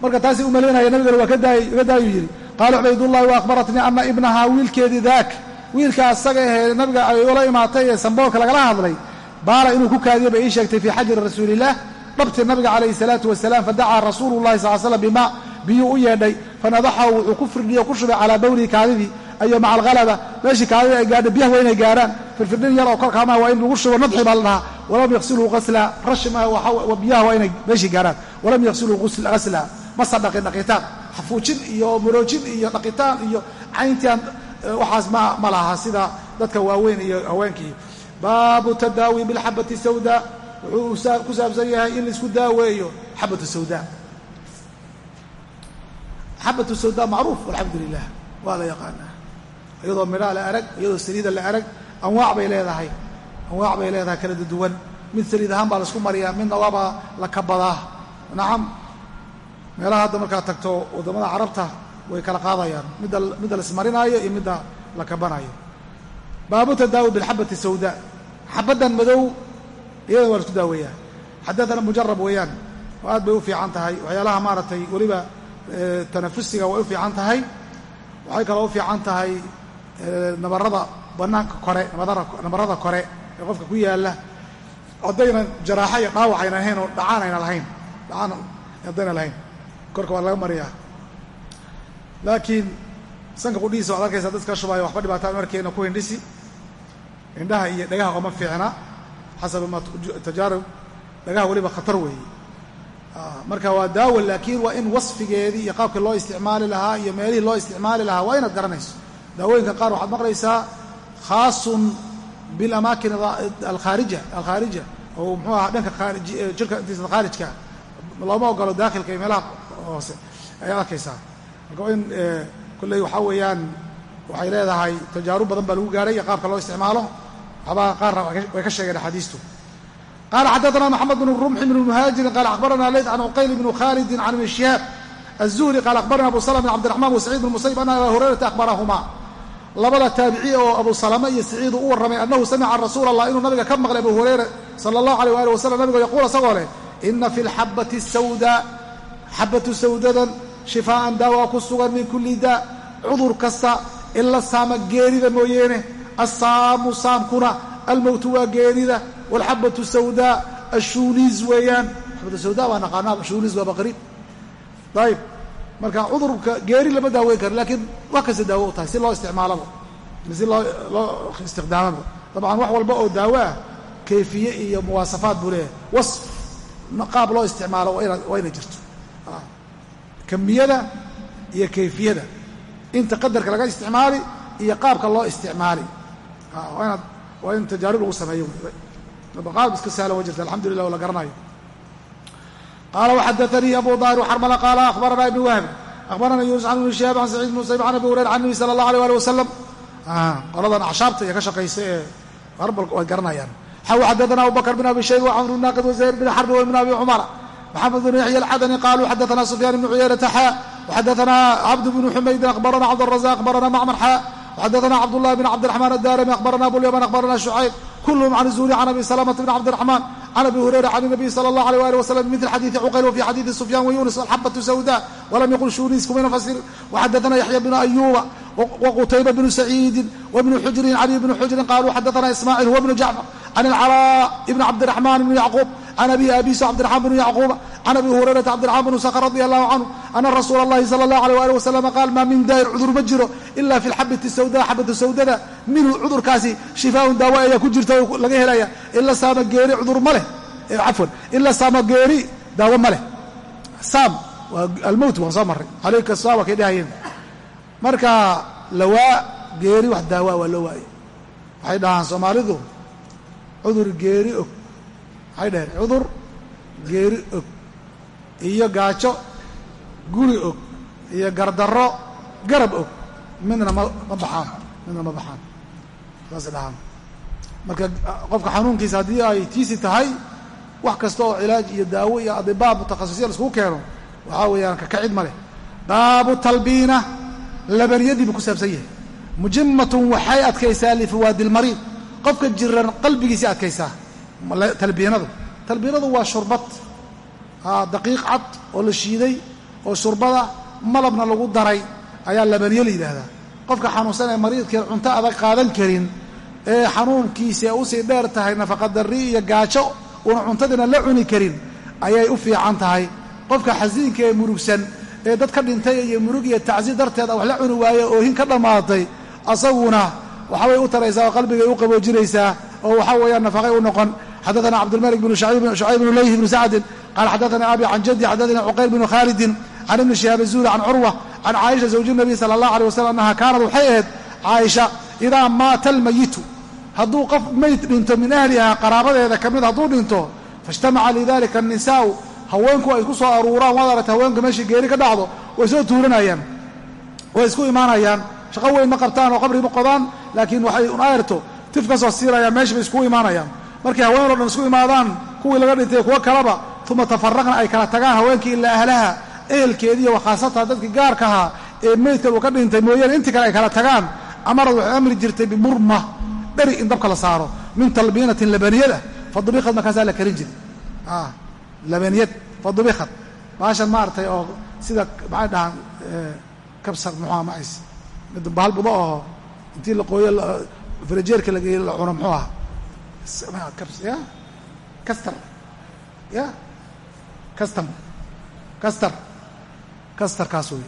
Marka taasay u malaynaya nabigana waa ga daayuu yidhi. Qaala cubaydullahi wa akhbaratnii ana ibnahaa wiilkeedii daak. Wiilka asaga ahee nabiga ay ula imaatay ee samboorka lagala hadlay. Baala inuu ku kaadiyo bay ii sheegtay fii xajri rasuulillaah dhabti nabiga calayhi salaatu wasalaam fadacaa rasuulu llahi sal slam bimaa biyuu u yeedhay fanadaxahu wuxuu ku firdhiyo ku shubay calaa bawlihi kaadidii ayo maca alhalaba meeshii kaadida ay gaadha biyaha waa inay gaarhaan firfirdhin yar oo korkaama waa in lagu shubo nadxi baa la walam yaqsiluu asla rashi maaha biyaha waa inay meeshii gaarhaan walam yaqsiluu asla masa dhaqin dhaqitaan xafuujin iyo muroojin iyo dhaqitaan iyo cayntian waxaas ma laha sida dadka waaweyn iyo haweenkii. Baabu tadaawi bilxabati sawda wuxuu ku saabsan yahay in la isku daaweeyo xabatu sawda. Xabatu sawda macruuf alxamdu lilah waa la yaqaanaa. Iyadoo midhaa la arag iyadoo saliida la arag anwaac bay leedahay. Anwaac bay leedahay kala duwan. Mid saliid ahaan baa la isku mariyaa midna waaba la kabadaa. Nacam meelaha hadda markaad tagto waddamada carabta way kala qaadayaan. Midda midda laismarinaayo iyo midda la kabanayo baabu tadaawi bilxabati sawda. Xabaddan madow iyadan waa la isku daaweeyaa xadathana mujarab weeyaan oo aad bay u fiican tahay. Waxyaalaha maaragtay weliba tanafusiga way u fiican tahay. Waxay kaloo u fiican tahay nabarada banaanka kore nabarada kore ee qofka ku yaalla. Haddaynan jaraaxa iyo dhaawac aynan ahayn oo dhacaan ayna lahayn. Dhacaan haddayna lahayn. Korka waa laga mariyaa. Laakiin sanka qudhihiisa waad arkaysaa dadka shubaayo waxba dhibaataan markeena ku hindhisi. Indhaha iyo dhagaha ooma fiicna xasaba ma tajaarub dhagaha weliba khatar weeye marka waa daawo laakiin waa in wasfigeedii iyo qaabkii loo isticmaali lahaa iyo meelihii loo isticmaali lahaa waa inaad garanayso daawooyinka qaar waxaad maqlaysaa khaasun bilamaakin alkhaarija alkhaarija oo muxuu ahaa dhanka khaariji jirka intiisa khaarijka looma ogolo daakhilka iyo meelaha hoose ayaad arkaysaa marka waa in kolley waxaa weeyaan waxay leedahay tajaarub badan baa lagu gaaray iyo qaabka loo isticmaalo waxbaa qaarna way ka sheegeen axaadiistu qaala xaddaana maxamed bnu rumxi bnu muhaajirin qaala akhbarana layd can uqayl bni khaalidin can ibn shihaab aلzuhri qaala abu salm bn cabdiraxman wa saciid bn musayib ana abaa hurayrata akhbarahumaa labada taabiciye oo abu salama iyo saciidu u warramay annahu samica rasuula allah inuu nabiga ka maqlay abu hurayra sala allahu aleyh waali wasalam nabigo yaquul isagoo leh ina fi lxabati sawdaa xabatu sawdadan shifaaan daawaa ku sugan min kulli daa cudur kasta ila saama geerida mooyeene assaamu saamkuna almowtu waa geerida wاlxabatu sawdaa ashuuniis weeyaan xabatu sawda waa naqaanaa shuuniis waa baqri ayib marka cudurka geeri lama daaweyn karo laakiin wax kasta daawo u tahay si loo isticmaalaba si loo loo istikhdaamaba dabcan wax walba oo daawo ah kayfiye iyo muwaasafaad buu leeyahay wasf qaab loo isticmaalo waa inay jirto kamiyada iyo kayfiyada inta qadarka laga isticmaali iyo qaabka loo isticmaali inaad waa in tajaarib lagu sameeyo. Abaqaad iska sahlan wa jirta alxamdulillah oo la garanayo. Qaala waxadaanii abu daahir xarmala qaala akhbarana ibn wahb. Akhbarana yuunus can ibni shihaab can saciid ibn musayb can abi hurayra can nabi sala allah alay ali wasalam qoladan axshaabta iyo ka shaqaysa ee arbal way garanayaan. Xaw xadana abu bin abi shayba wacamr bn wazayr bin xarbi wa ibn abi cumara maxamed bn yaxya alcadani qaluu xadaana sufyaan ibn cuyayna taxa. Waxadaana cabd bnu xumaydin akhbarana cabdrazaq akhbarana macmar xa وxadaثna cabdالlah bn cabdiرaحman adarmi akhbarana abulyaman akhbarana shucayb kulhm can الzuhri can abi slmة bn cabdiرaحman can abi hurayra can الnabiy slى اllah alيه ali waslm bmil xadiiثi cuqayl wfi xadiiثi sufyan wayunus alxabaةu sawda walam yaqul shunis kumayna fasir وxadaثna yaxya bn ayuba wqutayba bn saciidi wbn xujrin cali bn xujrin qaluu xadaثna ismaaciil huwa bn jacfar can اlcalaa bn cabdiرaحman bn yacquub can abi abiso cabdiرaحman bn yacquuba can abi hurayrata cabdilxaan bn saqr radi allahu canhu ana rasuula allahi sala allahu alay waali wasalam qaal maa min daa'ir cudur ma jiro ilaa fi lxabati sawda xabatu sawdada minhu cudurkaasi shifaaun daawa ayaa ku jirta laga helaya ila saama geeri cudur ma leh cafwan ila saama geeri daawo ma leh saam waa almowt waan soo marray alayka saama kay dhahayeen marka lawaa geeri wax daawaa waa loo waayey waxay dhahaan soomaalidu cudur geeri og waxay dhaheen cudur geeri og iyo gaajo guri og iyo gardarro garab og. Midna ma ma baxaan midna ma baxaan. Saasay dhahaan. Marka qofka xanuunkiisa haddii ay tiisi tahay wax kasta oo cilaaj iyo daawo iyo adibaa mutakhasisiya laiskugu keeno waxaa weeyaan kakacid ma leh. Baabu talbiina labaniyadii buu ku saabsan yahay. Mujimatun waxay adkaysaa lifawaadi lmariid qofka jiran qalbigiisii adkaysaa. Talbiinadu. Talbiinadu waa shurbad daqiiq cad oo la shiiday oo shurbada malabna lagu daray ayaa labaniyo la yidhaahdaa. Qofka xanuunsan ee mariidkeen cunto adag qaadan karin ee xanuunkiisa u sii dheer tahay nafaqadarri iyo gaajo uuna cuntadiina la cuni karin ayay u fiican tahay. Qofka xasiinka ee murugsan ee dad ka dhintay iyo murug iyo tacsiir darteeda wax la cuni waaye oohin ka dhammaatay asaguna waxbay u taraysaa oo qalbigay u qaboojinaysaa oo waxaa weeyaan nafaqay u noqon. Xadaثna cabdilmalik bn shucayb bn layhi bn sacdin qaala xadaana abi can jaddi xadaana cuqayr bnu khaalidin can ibni shihaab zuhri can curwa can caaisha zawji nabiy sala allah alay wasalam annaha kaanad waxay ahayd caaisha idaa maata almayitu hadduu qof meyd dhinto min ahliha qaraabadeeda ka mid hadduu dhinto faijtamaca lidalika annisaau haweenku ay ku soo aruuraan waad aragta haweenku meeshai geeri ka dhacdo way soo tuuranayaan way isku imaanayaan shaqo weyn ma qabtaan oo qabri ma qodaan laakiin waxay un ayrto tif ka soo siirayaan meesha bay iskugu imaanayaan markay haween dhan isku imaadaan kuwii laga dhintay kuwo kaleba uma tafaraqna ay kala tagaan haweenkii ilaa ahlaha ehelkeediiyo wakhaasataha dadkii gaarka ahaa ee meydkan uu ka dhintay mooyaane intii kale ay kala tagaan amarad waxay amri jirtay biburma dheri in dabka la saaro min talbiinatin labaniyad ah fadubiqad markaasaa la karin jiray labaniyad fadubiqad baashan maaragtay oo sida maxay dhahaan kabsar muxuha macays bahal budo oo intii la qooyo farajeerka lageeyo la cuno muxuu aha kastar ya kastam kastar kastarkaas wey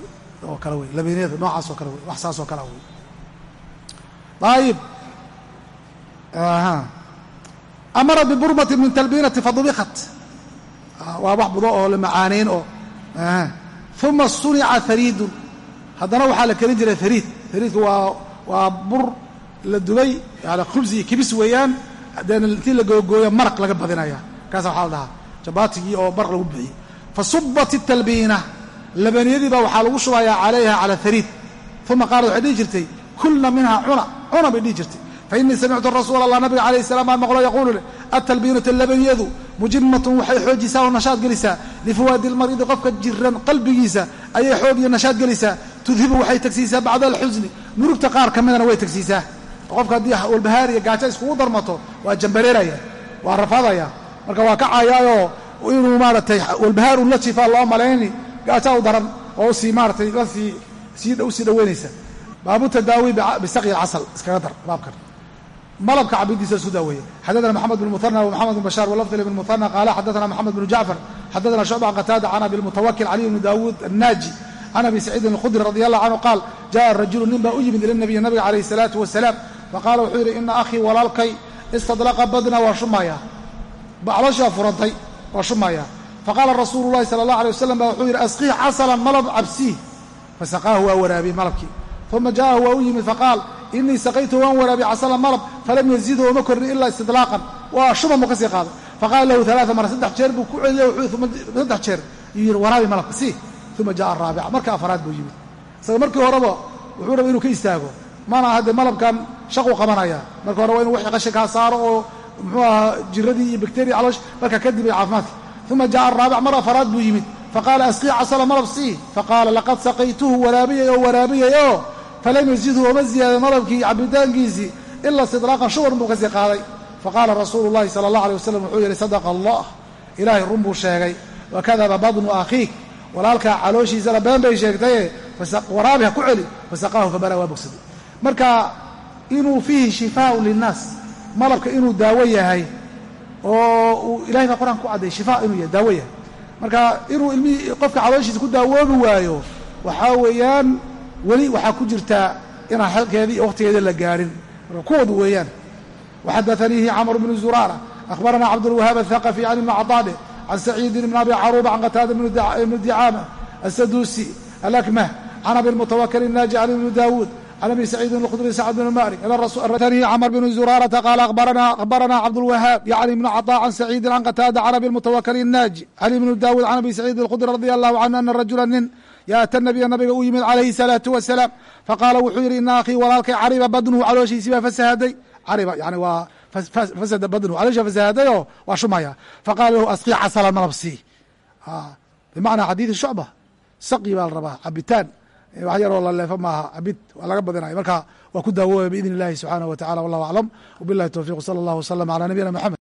oo kale wey labaniyada noocaas oo kale wey wax saas oo kale wey ayib amara biburmati min talbiinati fadubiqat waa wax budo oo la macaaneyn oo uma sunica hariidun haddana waxaa la kelin jiray hariid hariidku waa waa bur la dubay yani khubsi iyo kibis weeyaan. Deen intii la googooyo maraq laga badinaya. Kaasa waxaa la dhahaa jabaatigii oo maraq lagu bixiyey. Fa subat italbiina baa waxaa lagu shubayaa calayha cala hariid uma qaalat waxay dhihi jirtay kulna minha cuna cuna bay dhihi jirtay. Fainii samictu rasuula allah nabiga calayh salam baan maqlo yaquulu leh atalbiinatu labaniyadu mujimatun waxay xoojisaa oo nashaad gelisaa. Lifuwaadi lmariidi qofka jiran qalbigiisa ayay xoog iyo nashaad gelisaa. Tudhibu waxay tagsiisaa bacda alxusni murugta qaar ka midana way tagsiisaa. Qofka haddii walbahaar iyo gaajo iskugu darmato waa jambareeraya waa rafadaya marka waa kacayaayoo inuu maaratay walbahaar ula jifaa loo malayni gaajaa u daran oo u sii maaratay la sii dhaweynaysa baabu tadaawi bisaqyi casal iskaga dar baabkan. Malabka cabidiisa isu daaweeye xadadana maxamed bn muhana wmaxamed bn bashaar walafd bn muhana qaala xadaana maxamed bn jacfar xadaana shucba qataada can abi lmutawakil caliy bni daawuud annaaji can abi saciidin alkhudri radi allahu canhu qaal ja'a rajulu nin baa u yimid ila nabiyi nabiga calayhi salaatu wasalaam. Faqaala wuxuu yidhi ina akhii walaalkay istadlaqa badna waa shumayaa baclashaa furantay waa shumaya. Faqaala rasuulu llahi sala allah alay wasalam ba wuxuu yidhi asqih casalan malab cabsii fasaqaahu waa waraabiyey malabkii. Uma ja'ahu waa u yimid faqaal inii saqaytu waan waraabiy casalan malab falam yazidhu oma kornin ilaa istidlaaqan. Waa shuban buu ka sii qaaday. Faqaala lahu alaaa mara saddex jeer buu ku celiyey saddex jeer. Yuu yidhi waraabi malabka si. Uma ja'a araabica marka afaraad buu yimid isaga markii horeba wuxuu raba inuu ka istaago. Mana hadde malabkan shaquu qabanaya marka hore waa inu wixii qashinkaa saaro oo muxuu ahaa jiradii iyo bakteriya caloosh marka kadib ay caafimaadka uma ja'a araabic mar afaraad buu yimid. Faqaala asqii casala malab sii. Faqaala laqad saqaytuhu waraabiyay oo waraabiyay oo falam yazidhu oma ziyaada malabkii cabitaankiisii ila istidlaaqan shuban buu ka sii qaaday. Faqaala rasuulu llahi sala allah alay wasalam wuxuu yidhi sadaqa allah ilaahay run buu sheegay. Wakadaba badnu akhiik. Walaalkaa calooshiisana been bay sheegtaye waraabi ha ku celi. Fasaqaahu fabala waa bogsaday marka inuu fiihi shifaaun linnaas malabka inuu daawo yahay oo uu ilahay baa qur'aanka ku cadday shifaa inuu yahay daawo yahay. Marka inuu ilmihii qofka calooshiisa ku daawoobi waayo waxaa weeyaan weli waxaa ku jirtaa inaan xalkeedii iyo wakhtigeedii la gaadhin marka kuwadu weeyaan waxadaaniihi camr bnu zuraara akhbarana cabdulwahaab athaqafi can ibni cadaade can saciidin bn abi caruuba can qataada ibni dicaama asaduusi alakmah can abi lmutawakil naaji can ibni daawuud can abi saciidin alkhudri sacd bn malik camr bn zuraarata qaala akhbarana cabdulwahaab yacni ibnu caطaa can saciidin can qataada can abi lmutawakil naaji can ibni daawuud can abi saciidin alkhudri radi allahu canhu ana rajula nin yaata nabiya nabiga u yimid calayhi salaatu wasalaam faqaala wuxuu yidhi ina akhii walaalkay cariba badnuhu calooshiisii baa fasahaday cariba yani waa fasada badnuhu caloosha fasahaday oo waa shumaya faqaala lahu asqii casalan malab sii bimacnaa xadiidi shucba saqi baa la rabaa cabitaan wax yaroo la leefo maaha. Cabid waa laga badinaya marka waa ku daawoobaya biidn illahi subxaanaه wa tacala wallah aclam wbilahi towfiq wsala allah wslm alى nabiyina mxamed